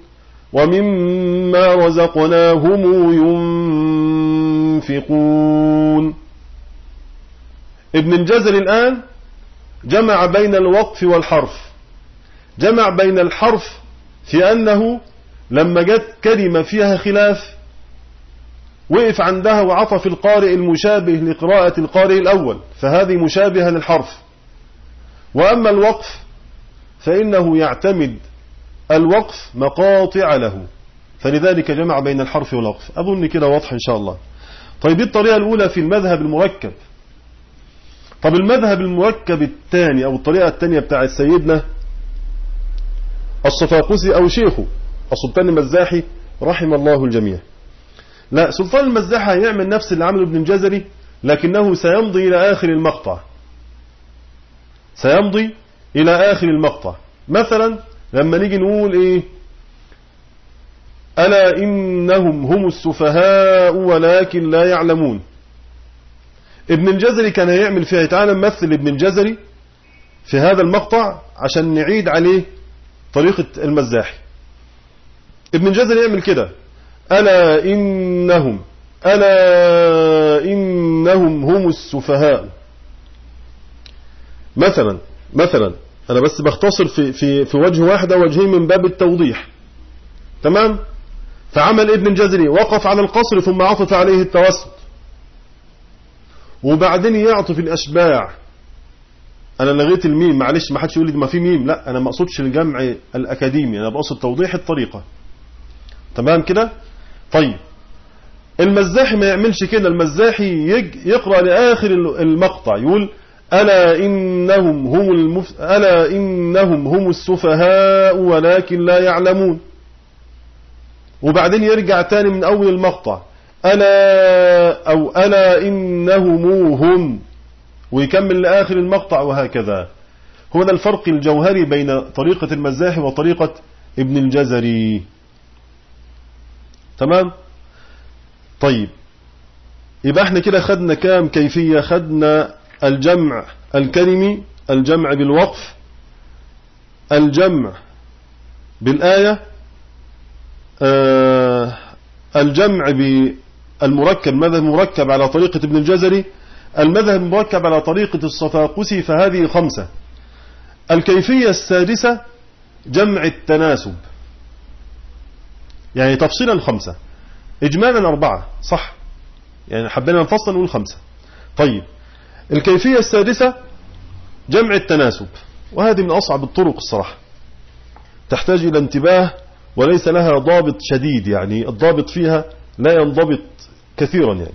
ومما رزقناهم ينفقون. ابن الجزر الآن جمع بين الوقف والحرف. جمع بين الحرف في أنه لما جت كلمة فيها خلاف وقف عندها وعطف القارئ المشابه لقراءة القارئ الأول فهذه مشابهة للحرف. وأما الوقف فإنه يعتمد الوقف مقاطع له. فلذلك جمع بين الحرف والوقف. أظن كده واضح إن شاء الله. طيب الطريقة الأولى في المذهب المركب؟ طب المذهب المركب الثاني أو الطريقة الثانية بتاع سيدنا الصفاقسي أو شيخه السلطان المزاحي رحم الله الجميع. لا سلطان المزاحي هيعمل نفس اللي عمله ابن الجزري لكنه سيمضي إلى آخر المقطع. سيمضي إلى آخر المقطع. مثلا لما نيجي نقول إيه؟ ألا إنهم هم السفهاء ولكن لا يعلمون. ابن الجزري كان هيعمل فيها تعالى نمثل ابن الجزري في هذا المقطع عشان نعيد عليه طريقة المزاحي ابن الجزري يعمل كده. ألا إنهم ألا إنهم هم السفهاء. مثلا مثلا أنا بس بختصر في, في, في وجه واحد أو وجهين من باب التوضيح. تمام؟ فعمل ابن الجزري وقف على القصر ثم عطف عليه التوسط. وبعدين يعطف الأشباع. أنا لغيت الميم معلش ما حدش يقول لي ما في ميم. لا أنا ما أقصدش الجمع الأكاديمي أنا بقصد توضيح الطريقة. تمام كده؟ طيب. المزاحي ما يعملش كده. المزاحي يقرأ لآخر المقطع يقول ألا إنهم هم المف... ألا إنهم هم السفهاء ولكن لا يعلمون. وبعدين يرجع تاني من أول المقطع. ألا أو ألا إنهم هم. ويكمل لآخر المقطع وهكذا. هنا الفرق الجوهري بين طريقة المزاحي وطريقة ابن الجزري. تمام؟ طيب. يبقى إحنا كده خدنا كام كيفية؟ خدنا الجمع الكلمي الجمع بالوقف الجمع بالآية آه الجمع بالمركب ماذا مركب على طريقة ابن الجزري المذهب مركب على طريقة الصفاقسي فهذه خمسة. الكيفية السادسة جمع التناسب. يعني تفصيلا خمسة. إجمالا أربعة صح؟ يعني حبينا نفصل نقول خمسة. طيب. الكيفية السادسة جمع التناسب. وهذه من أصعب الطرق الصراحة. تحتاج إلى انتباه وليس لها ضابط شديد يعني الضابط فيها لا ينضبط كثيرا يعني.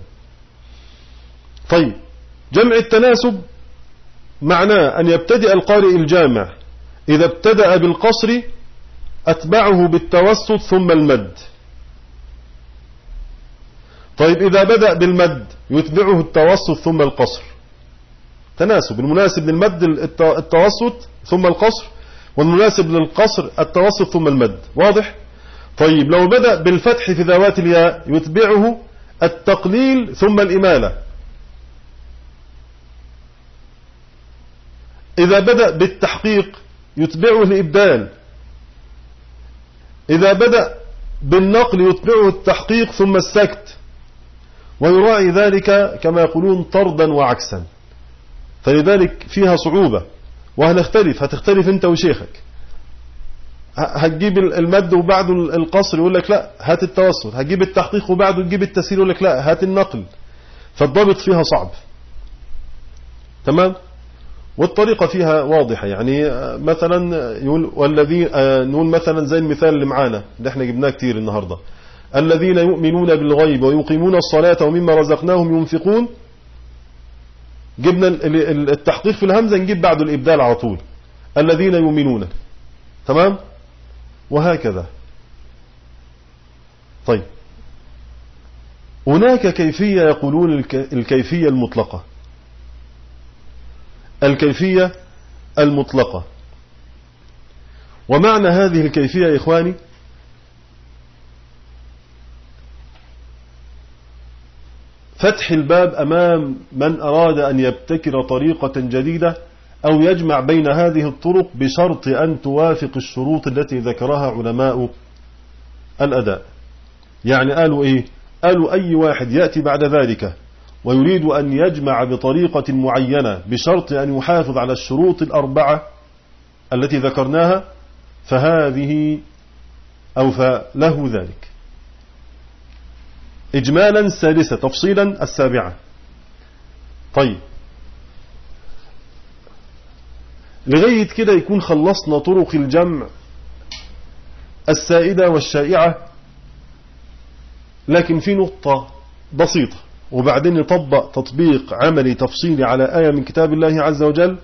طيب جمع التناسب معناه أن يبتدئ القارئ الجامع. إذا ابتدأ بالقصر أتبعه بالتوسط ثم المد. طيب إذا بدأ بالمد يتبعه التوسط ثم القصر. تناسب المناسب للمد التوسط ثم القصر والمناسب للقصر التوسط ثم المد. واضح؟ طيب لو بدأ بالفتح في ذوات الياء يتبعه التقليل ثم الإمالة. إذا بدأ بالتحقيق يتبعه الإبدال. إذا بدأ بالنقل يتبعه التحقيق ثم السكت. ويراعي ذلك كما يقولون طردا وعكسا. فلذلك فيها صعوبة وهنختلف هتختلف انت وشيخك. هتجيب المد وبعده القصر يقول لك لا هات التوسط. هتجيب التحقيق وبعده تجيب التسهيل يقول لك لا هات النقل. فالضبط فيها صعب. تمام؟ والطريقة فيها واضحة. يعني مثلا يقول والذين نقول مثلا زي المثال اللي معانا اللي إحنا جبناه كتير النهاردة. الذين يؤمنون بالغيب ويقيمون الصلاة ومما رزقناهم ينفقون جبنا التحقيق في الهمزة نجيب بعد الإبدال على طول. الذين يؤمنون. تمام؟ وهكذا. طيب. هناك كيفية يقولون الكيفية المطلقة. الكيفية المطلقة. ومعنى هذه الكيفية يا إخواني فتح الباب أمام من أراد أن يبتكر طريقة جديدة أو يجمع بين هذه الطرق بشرط أن توافق الشروط التي ذكرها علماء الأداء. يعني قالوا إيه؟ قالوا أي واحد يأتي بعد ذلك ويريد أن يجمع بطريقة معينة بشرط أن يحافظ على الشروط الأربعة التي ذكرناها فهذه أو فله ذلك. إجمالا السادسة تفصيلا السابعة. طيب. لغاية كده يكون خلصنا طرق الجمع السائدة والشائعة لكن في نقطة بسيطة. وبعدين نطبق تطبيق عملي تفصيلي على آية من كتاب الله عز وجل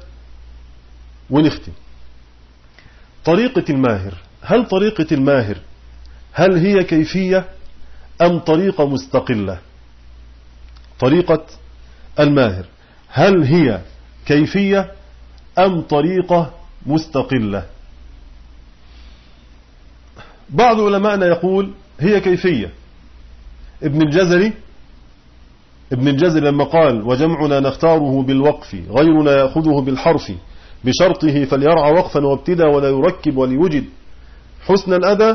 ونختم. طريقة الماهر. هل طريقة الماهر هل هي كيفية؟ أم طريقة مستقلة؟ طريقة الماهر. هل هي كيفية أم طريقة مستقلة؟ بعض علماءنا يقول هي كيفية. ابن الجزري ابن الجزري لما قال وجمعنا نختاره بالوقف غيرنا يأخذه بالحرف بشرطه فليرعى وقفا وابتدى ولا يركب وليوجد. حسن الأدى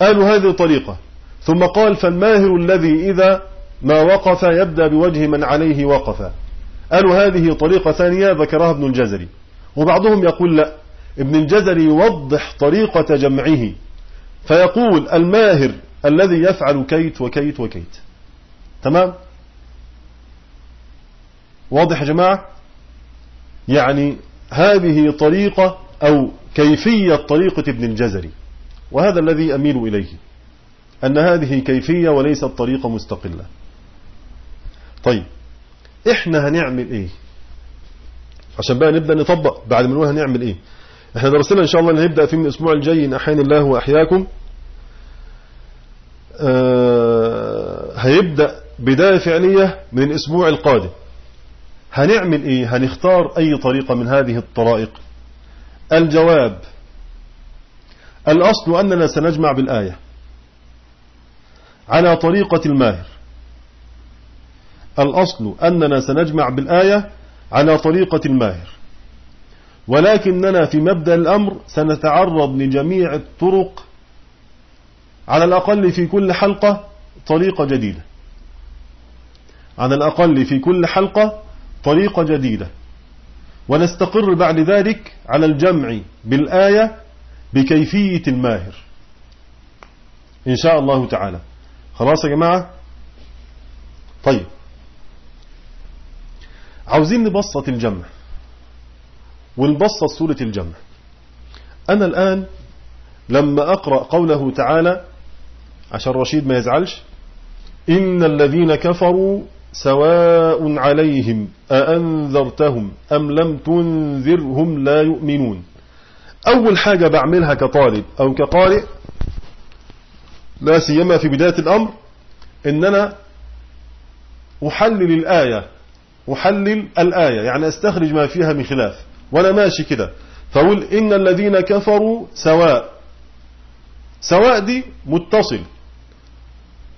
قالوا هذه طريقة. ثم قال فالماهر الذي إذا ما وقف يبدأ بوجه من عليه وقف. قالوا هذه طريقة ثانية ذكرها ابن الجزري. وبعضهم يقول لا ابن الجزري يوضح طريقة جمعه. فيقول الماهر الذي يفعل كيت وكيت وكيت. تمام؟ واضح يا جماعة؟ يعني هذه طريقة أو كيفية طريقة ابن الجزري. وهذا الذي أميل إليه. أن هذه كيفية وليست طريقة مستقلة طيب إحنا هنعمل إيه؟ عشان بقى نبدأ نطبق بعد ما نقول هنعمل إيه؟ إحنا درسنا إن شاء الله نبدأ في من الأسبوع الجاي إن احيان الله وأحياكم. آه هيبدأ بداية فعلية من الأسبوع القادم. هنعمل إيه؟ هنختار أي طريقة من هذه الطرائق. الجواب الأصل أننا سنجمع بالآية. على طريقة الماهر. الأصل أننا سنجمع بالآية على طريقة الماهر. ولكننا في مبدأ الأمر سنتعرض لجميع الطرق على الأقل في كل حلقة طريقة جديدة. على الأقل في كل حلقة طريقة جديدة. ونستقر بعد ذلك على الجمع بالآية بكيفية الماهر. إن شاء الله تعالى. خلاص يا جماعة؟ طيب. عاوزين نبسط الجمع. ونبسط سورة الجمع. أنا الآن لما أقرأ قوله تعالى عشان رشيد ما يزعلش إن الذين كفروا سواء عليهم أأنذرتهم أم لم تنذرهم لا يؤمنون. أول حاجة بعملها كطالب أو كقارئ لا سيما في بداية الأمر إن أنا أحلل الآية أحلل الآية يعني أستخرج ما فيها من خلاف وأنا ماشي كده. فأقول إن الذين كفروا سواء سواء دي متصل.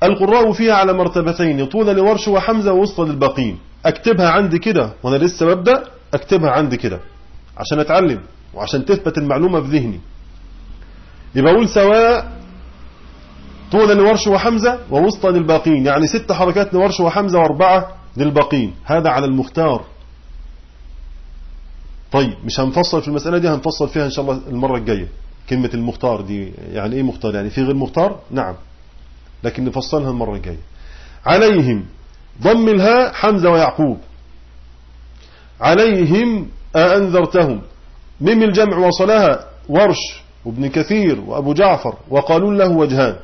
القراء فيها على مرتبتين طول لورش وحمزة ووسط للباقين. أكتبها عندي كده وأنا لسه ببدأ أكتبها عندي كده عشان أتعلم وعشان تثبت المعلومة في ذهني. يبقى أقول سواء طول لورش وحمزة ووسط للباقين. يعني ست حركات لورش وحمزة وأربعة للباقين. هذا على المختار. طيب مش هنفصل في المسألة دي هنفصل فيها إن شاء الله المرة الجاية. كلمة المختار دي يعني إيه مختار؟ يعني في غير مختار؟ نعم. لكن نفصلها المرة الجاية. عليهم ضم الهاء حمزة ويعقوب. عليهم أأنذرتهم مم الجمع وصلها ورش وابن كثير وأبو جعفر وقالون له وجهان.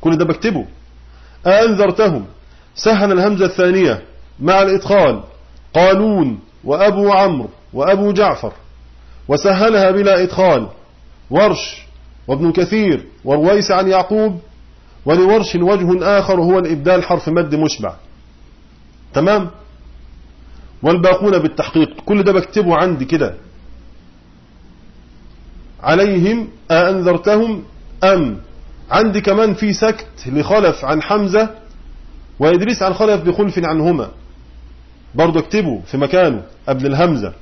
كل ده بكتبه. أأنذرتهم سهل الهمزة الثانية مع الإدخال. قالون وأبو عمرو وأبو جعفر. وسهلها بلا إدخال. ورش وابن كثير ورويس عن يعقوب. ولورش وجه آخر هو الإبدال حرف مد مشبع. تمام؟ والباقون بالتحقيق. كل ده بكتبه عندي كده. عليهم أأنذرتهم أم. عندي كمان في سكت لخلف عن حمزة وإدريس عن خلف بخلف عنهما. برضو اكتبه في مكانه قبل الهمزة.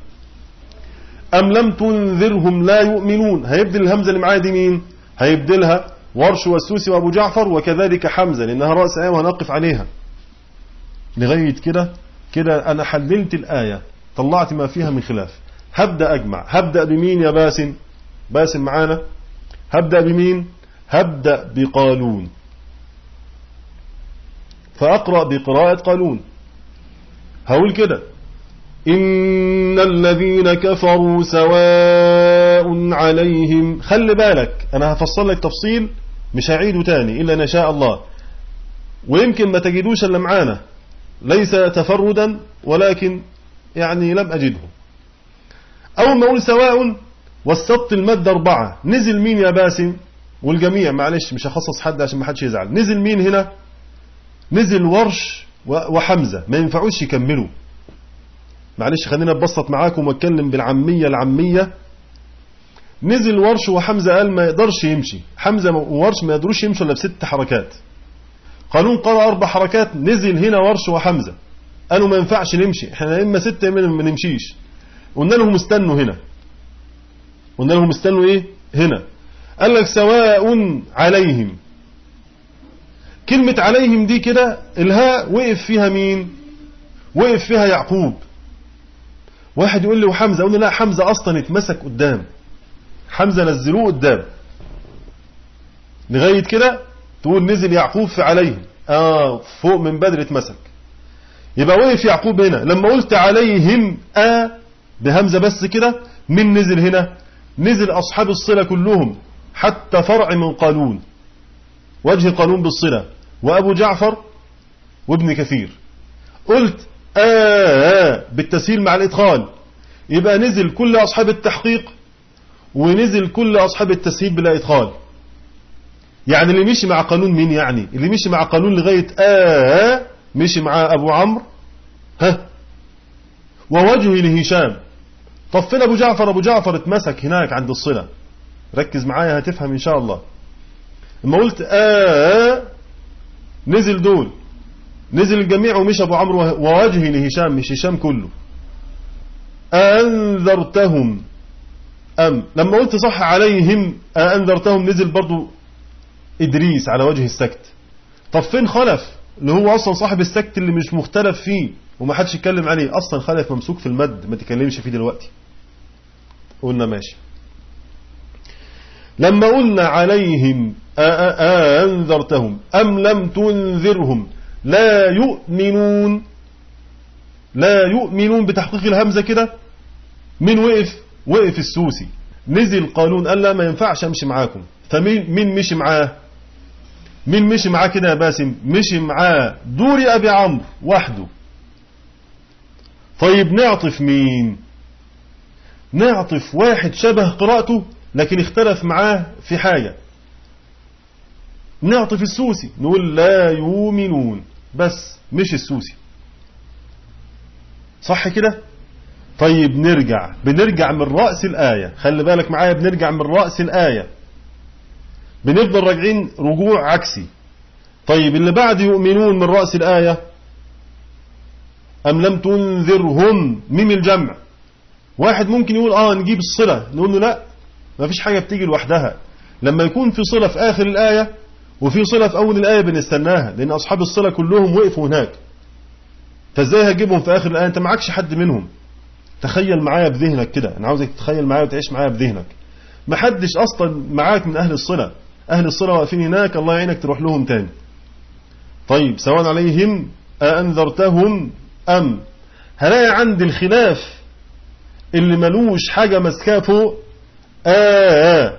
أم لم تنذرهم لا يؤمنون؟ هيبدل الهمزة اللي معايا دي مين؟ هيبدلها ورش والسوسي وأبو جعفر وكذلك حمزة لأنها رأس آية وهنقف عليها. لغاية كده كده أنا حللت الآية طلعت ما فيها من خلاف. هبدأ أجمع. هبدأ بمين يا باسم؟ باسم معانا. هبدأ بمين؟ هبدأ بقالون. فأقرأ بقراءة قالون. هقول كده. إن الذين كفروا سواء عليهم خلي بالك أنا هفصل لك تفصيل مش هعيده تاني إلا إن شاء الله. ويمكن ما تجدوش إلا معانا. ليس تفردا ولكن يعني لم أجده. أول ما أقول سواء وسطت المادة أربعة. نزل مين يا باسم. والجميع معلش مش هخصص حد عشان ما حدش يزعل. نزل مين هنا؟ نزل ورش وحمزة. ما ينفعوش يكملوا. معلش خلينا نبسط معاكم واتكلم بالعامية العامية. نزل ورش وحمزة قال ما يقدرش يمشي. حمزة وورش ما يقدروش يمشوا إلا بست حركات. قانون قرأ أربع حركات نزل هنا ورش وحمزة. قالوا ما ينفعش نمشي. إحنا إما ستة إما ما نمشيش. قلنا لهم استنوا هنا. قلنا لهم استنوا إيه؟ هنا. قال لك سواء عليهم. كلمة عليهم دي كده الهاء وقف فيها مين؟ وقف فيها يعقوب. واحد يقول لي وحمزة أقول له لا حمزة أصلا اتمسك قدام. حمزة نزلوه قدام. لغاية كده تقول نزل يعقوب في عليهم. آه فوق من بدر اتمسك. يبقى وقف يعقوب هنا. لما قلت عليهم آه بهمزة بس كده من نزل هنا؟ نزل أصحاب الصلة كلهم. حتى فرع من قانون وجه قانون بالصلة وأبو جعفر وابن كثير. قلت آه بالتسهيل مع الإدخال. يبقى نزل كل أصحاب التحقيق ونزل كل أصحاب التسهيل بلا إدخال. يعني اللي مشي مع قانون مين يعني؟ اللي مشي مع قانون لغاية آه مشي مع أبو عمرو. ها. ووجهه لهشام. فين أبو جعفر أبو جعفر اتمسك هناك عند الصلة. ركز معايا هتفهم إن شاء الله. لما قلت آه نزل دول. نزل الجميع ومشى أبو عمرو ووجهي لهشام مش هشام كله. أنذرتهم أم؟ لما قلت صح عليهم أنذرتهم نزل برضو إدريس على وجه السكت. طب فين خلف؟ اللي هو أصلا صاحب السكت اللي مش مختلف فيه وما حدش يتكلم عليه. أصلا خلف ممسوك في المد ما تكلمش فيه دلوقتي. قلنا ماشي. لما قلنا عليهم أنذرتهم أم لم تنذرهم لا يؤمنون لا يؤمنون بتحقيق الهمزة كده؟ من وقف وقف السوسي. نزل قانون قال لا ما ينفعش أمشي معاكم. فمين مين مشي معاه؟ مين مشي معاه كده يا باسم؟ مشي معاه دوري أبي عمرو وحده. طيب نعطف مين؟ نعطف واحد شبه قراءته لكن اختلف معاه في حاجة. نعطف السوسي نقول لا يؤمنون. بس مش السوسي. صح كده؟ طيب نرجع. بنرجع من رأس الآية. خلي بالك معايا بنرجع من رأس الآية. بنفضل راجعين رجوع عكسي. طيب اللي بعد يؤمنون من رأس الآية؟ أم لم تنذرهم ميم الجمع؟ واحد ممكن يقول آه نجيب الصلة. نقول له لا ما فيش حاجة بتيجي لوحدها. لما يكون في صلة في آخر الآية وفي صلة في أول الآية بنستناها لأن أصحاب الصلة كلهم وقفوا هناك. فإزاي هجيبهم في آخر الآية؟ أنت معكش حد منهم. تخيل معايا بذهنك كده. أنا عاوزك تتخيل معايا وتعيش معايا بذهنك. ما حدش أصلا معاك من أهل الصلة أهل الصلة واقفين هناك الله يعينك تروح لهم تاني. طيب سواء عليهم أأنذرتهم أم؟ هلاقي عندي الخلاف اللي ملوش حاجة مسكاه فوق آه, آه.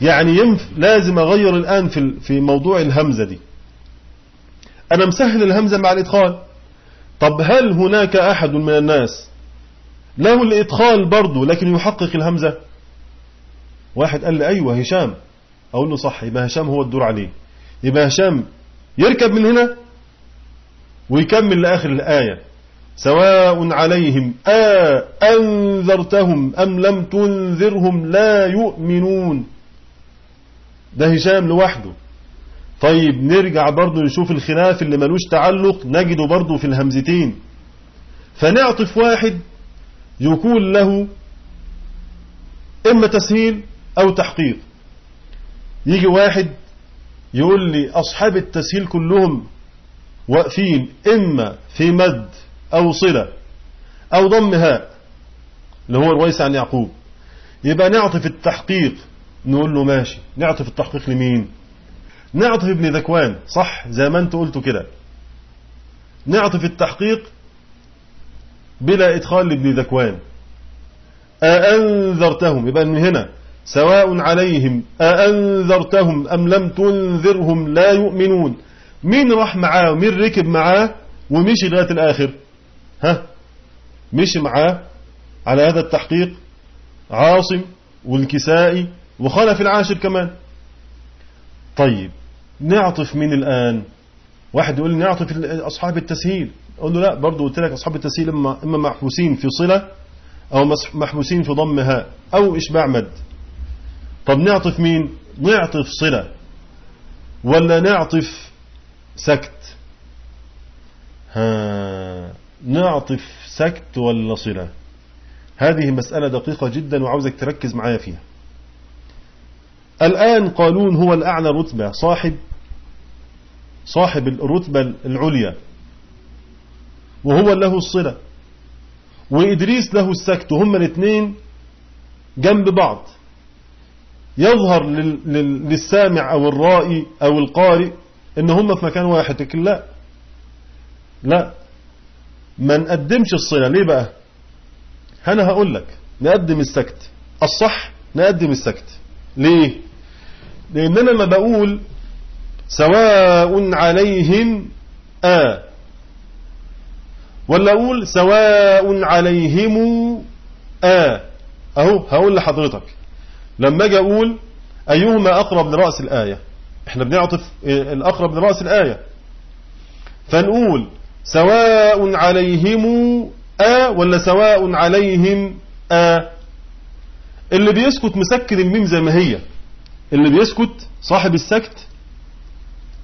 يعني ينف لازم أغير الآن في في موضوع الهمزة دي. أنا مسهل الهمزة مع الإدخال. طب هل هناك أحد من الناس له الإدخال برضه لكن يحقق الهمزة؟ واحد قال لي أيوة هشام. أقول له صح يبقى هشام هو الدور عليه. يبقى هشام يركب من هنا ويكمل لآخر الآية. سواء عليهم أنذرتهم أم لم تنذرهم لا يؤمنون. ده هشام لوحده. طيب نرجع برضو نشوف الخلاف اللي ملوش تعلق نجده برضو في الهمزتين. فنعطف واحد يكون له إما تسهيل أو تحقيق. يجي واحد يقول لي أصحاب التسهيل كلهم واقفين إما في مد أو صلة أو ضم هاء اللي هو الويس عن يعقوب. يبقى نعطف التحقيق نقول له ماشي. نعطف التحقيق لمين؟ نعطف ابن ذكوان صح؟ زي ما انت قلته كده. نعطف التحقيق بلا إدخال لابن ذكوان. أأنذرتهم؟ يبقى من هنا. سواء عليهم أأنذرتهم أم لم تنذرهم؟ لا يؤمنون. مين راح معاه ومين ركب معاه ومشي لغاية الآخر. ها مشي معاه على هذا التحقيق عاصم والكسائي وخلف العاشر كمان. طيب نعطف مين الآن؟ واحد يقول نعطف أصحاب التسهيل. أقول له لا برضو قلت لك أصحاب التسهيل إما, إما محبوسين في صلة أو محبوسين في ضمها أو إشباع مد. طب نعطف مين؟ نعطف صلة ولا نعطف سكت؟ ها. نعطف سكت ولا صلة؟ هذه مسألة دقيقة جدا وعاوزك تركز معايا فيها. الآن قالون هو الأعلى رتبة صاحب صاحب الرتبة العليا وهو له الصلة وإدريس له السكت وهم الاثنين جنب بعض. يظهر للسامع أو الرائي أو القارئ إن هم في مكان واحد لكن لا لا. ما نقدمش الصلة. ليه بقى؟ أنا هقول لك نقدم السكت. الصح نقدم السكت. ليه؟ لأن أنا لما بقول سواء عليهم آ. ولا أقول سواء عليهم آ. أهو هقول لحضرتك. لما أجي أقول أيهما أقرب لرأس الآية؟ إحنا بنعطف الأقرب لرأس الآية. فنقول سواء عليهم آ ولا سواء عليهم آ. اللي بيسكت مسكن الميم زي ما هي. اللي بيسكت صاحب السكت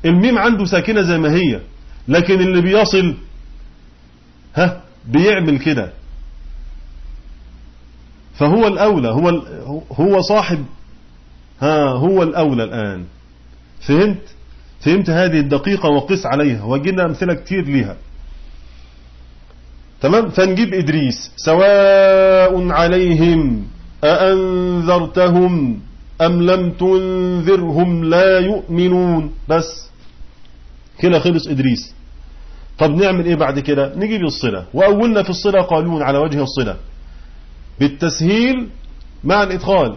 الميم عنده ساكنة زي ما هي. لكن اللي بيصل ها بيعمل كده. فهو الأولى هو هو صاحب ها هو الأولى الآن. فهمت؟ فهمت هذه الدقيقة وقس عليها. وجدنا أمثلة كتير ليها. تمام؟ فنجيب إدريس سواء عليهم أأنذرتهم أم لم تنذرهم لا يؤمنون. بس كده خلص إدريس. طب نعمل إيه بعد كده؟ نجيب الصلة. وأولنا في الصلة قالون على وجه الصلة. بالتسهيل مع الإدخال.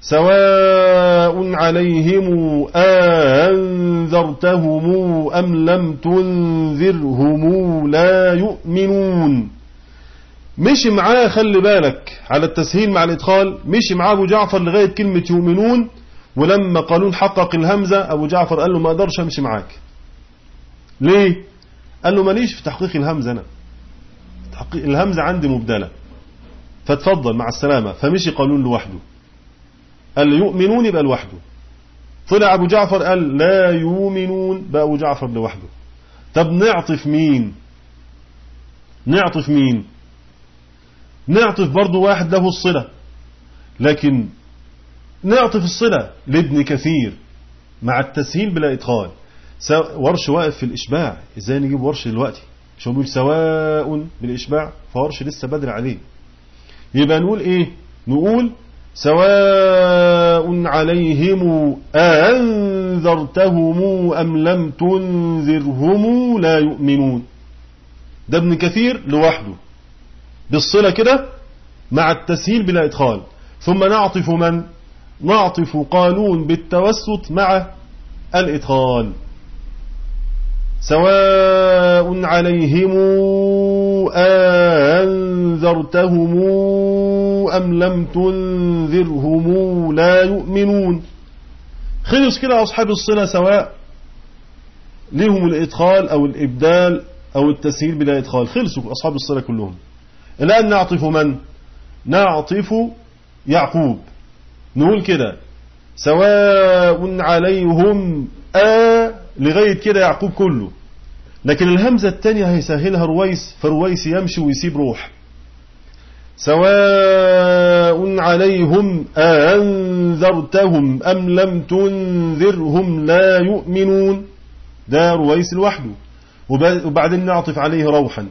سواء عليهم أنذرتهم أم لم تنذرهم لا يؤمنون. مشي معاه خلي بالك على التسهيل مع الإدخال مشي معاه أبو جعفر لغاية كلمة يؤمنون ولما قالون حقق الهمزة أبو جعفر قال له ما أقدرش أمشي معاك. ليه؟ قال له ماليش في تحقيق الهمزة أنا. تحقيق الهمزة عندي مبدلة. فتفضل مع السلامة. فمشي قانون لوحده. قال يؤمنون يبقى لوحده. طلع أبو جعفر قال لا يؤمنون بقى أبو جعفر لوحده. طب نعطف مين؟ نعطف مين؟ نعطف برضو واحد له الصلة. لكن نعطف الصلة لابن كثير مع التسهيل بلا إدخال. ورش واقف في الإشباع. إزاي نجيب ورش دلوقتي؟ شو بيقول سواء بالإشباع؟ فورش لسه بدري عليه. يبقى نقول إيه؟ نقول سواء عليهم أنذرتهم أم لم تنذرهم لا يؤمنون. ده ابن كثير لوحده. بالصلة كده مع التسهيل بلا إدخال. ثم نعطف من؟ نعطف قانون بالتوسط مع الإدخال. سواء عليهم أنذرتهم أم لم تنذرهم لا يؤمنون خلص كده أصحاب الصلة سواء لهم الإدخال أو الإبدال أو التسهيل بلا إدخال. خلصوا أصحاب الصلة كلهم. الآن نعطف من؟ نعطف يعقوب. نقول كده. سواء عليهم آ لغاية كده يعقوب كله. لكن الهمزة الثانية هيسهلها رويس فرويس يمشي ويسيب روح. سواء عليهم أنذرتهم أم لم تنذرهم لا يؤمنون. ده رويس لوحده. وبعدين نعطف عليه روحا.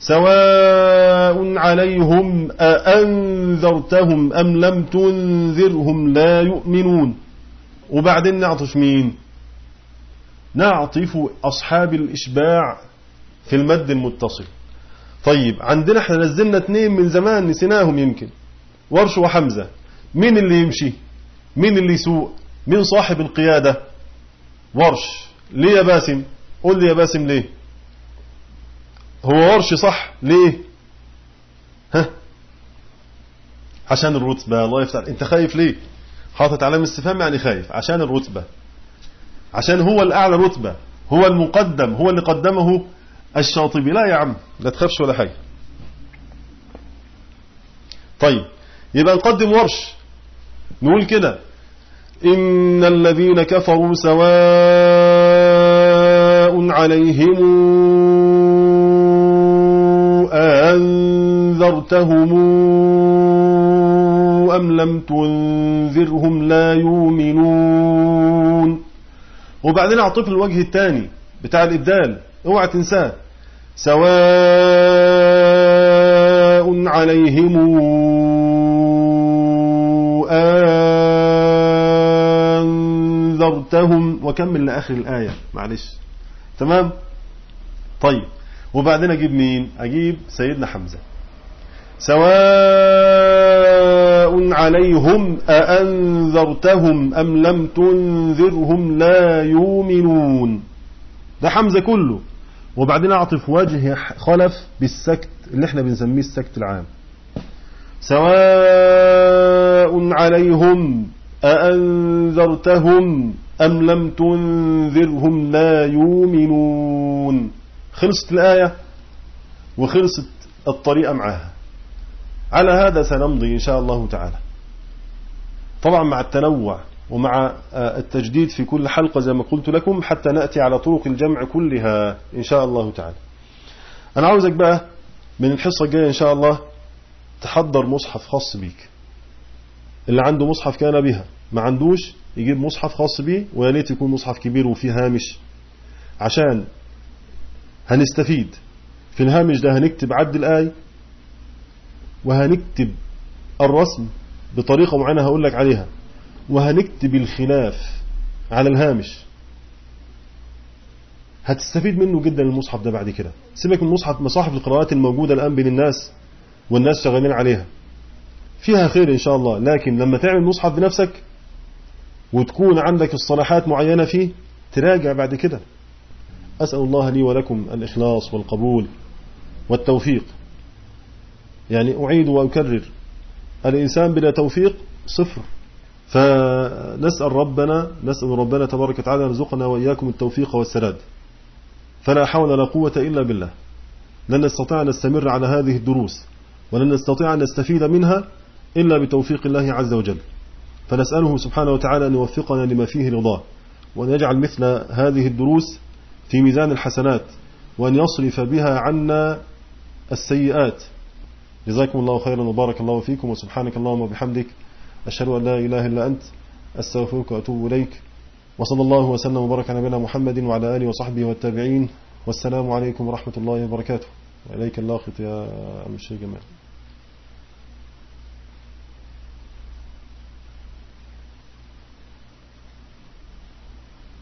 سواء عليهم أأنذرتهم أم لم تنذرهم لا يؤمنون. وبعدين نعطف مين؟ نعطف أصحاب الإشباع في المد المتصل. طيب عندنا إحنا نزلنا اثنين من زمان نسيناهم يمكن. ورش وحمزة. مين اللي يمشي؟ مين اللي يسوق؟ مين صاحب القيادة؟ ورش. ليه يا باسم؟ قول لي يا باسم ليه؟ هو ورش صح؟ ليه؟ ها؟ عشان الرتبة. الله يفتح. أنت خايف ليه؟ حاطط علامة استفهام يعني خايف. عشان الرتبة. عشان هو الأعلى رتبة هو المقدم هو اللي قدمه الشاطبي. لا يا عم لا تخافش ولا حاجة. طيب يبقى نقدم ورش. نقول كده إن الذين كفروا سواء عليهم أنذرتهم أم لم تنذرهم لا يؤمنون. وبعدين أعطف الوجه الثاني بتاع الإبدال. اوعى تنساه. سواء عليهم أنذرتهم. وكمل لآخر الآية. معلش. تمام؟ طيب. وبعدين أجيب مين؟ أجيب سيدنا حمزة. سواء عليهم أأنذرتهم أم لم تنذرهم لا يؤمنون. ده حمزة كله. وبعدين أعطف وجه خلف بالسكت اللي إحنا بنسميه السكت العام. سواء عليهم أأنذرتهم أم لم تنذرهم لا يؤمنون. خلصت الآية وخلصت الطريقة معها. على هذا سنمضي إن شاء الله تعالى. طبعا مع التنوع ومع آه، التجديد في كل حلقة زي ما قلت لكم حتى نأتي على طرق الجمع كلها إن شاء الله تعالى. أنا عاوزك بقى من الحصة الجاية إن شاء الله تحضر مصحف خاص بيك. اللي عنده مصحف كان بها ما عندوش يجيب مصحف خاص بيه ويا ليت يكون مصحف كبير وفيه هامش. عشان هنستفيد. في الهامش ده هنكتب عد الآية وهنكتب الرسم بطريقة معينة هقول لك عليها. وهنكتب الخلاف على الهامش. هتستفيد منه جدا المصحف ده بعد كده. سيبك من مصحف مصاحف القراءات الموجودة الآن بين الناس والناس شغالين عليها. فيها خير إن شاء الله لكن لما تعمل مصحف بنفسك وتكون عندك الصلاحات معينة فيه تراجع بعد كده. أسأل الله لي ولكم الإخلاص والقبول والتوفيق. يعني أعيد وأكرر. الإنسان بلا توفيق صفر. فنسأل ربنا نسأل ربنا تبارك وتعالى يرزقنا وإياكم التوفيق والسداد. فلا حول ولا قوة إلا بالله. لن نستطيع أن نستمر على هذه الدروس ولن نستطيع أن نستفيد منها إلا بتوفيق الله عز وجل. فنسأله سبحانه وتعالى أن يوفقنا لما فيه رضاه وأن يجعل مثل هذه الدروس في ميزان الحسنات وأن يصرف بها عنا السيئات. جزاكم الله خيرا وبارك الله فيكم وسبحانك اللهم وبحمدك. أشهد أن لا إله إلا أنت. أستغفرك وأتوب إليك. وصلى الله وسلم وبارك على نبينا محمد وعلى آله وصحبه والتابعين. والسلام عليكم ورحمة الله وبركاته. وإليك اللاخط يا أم الشيخ جمال.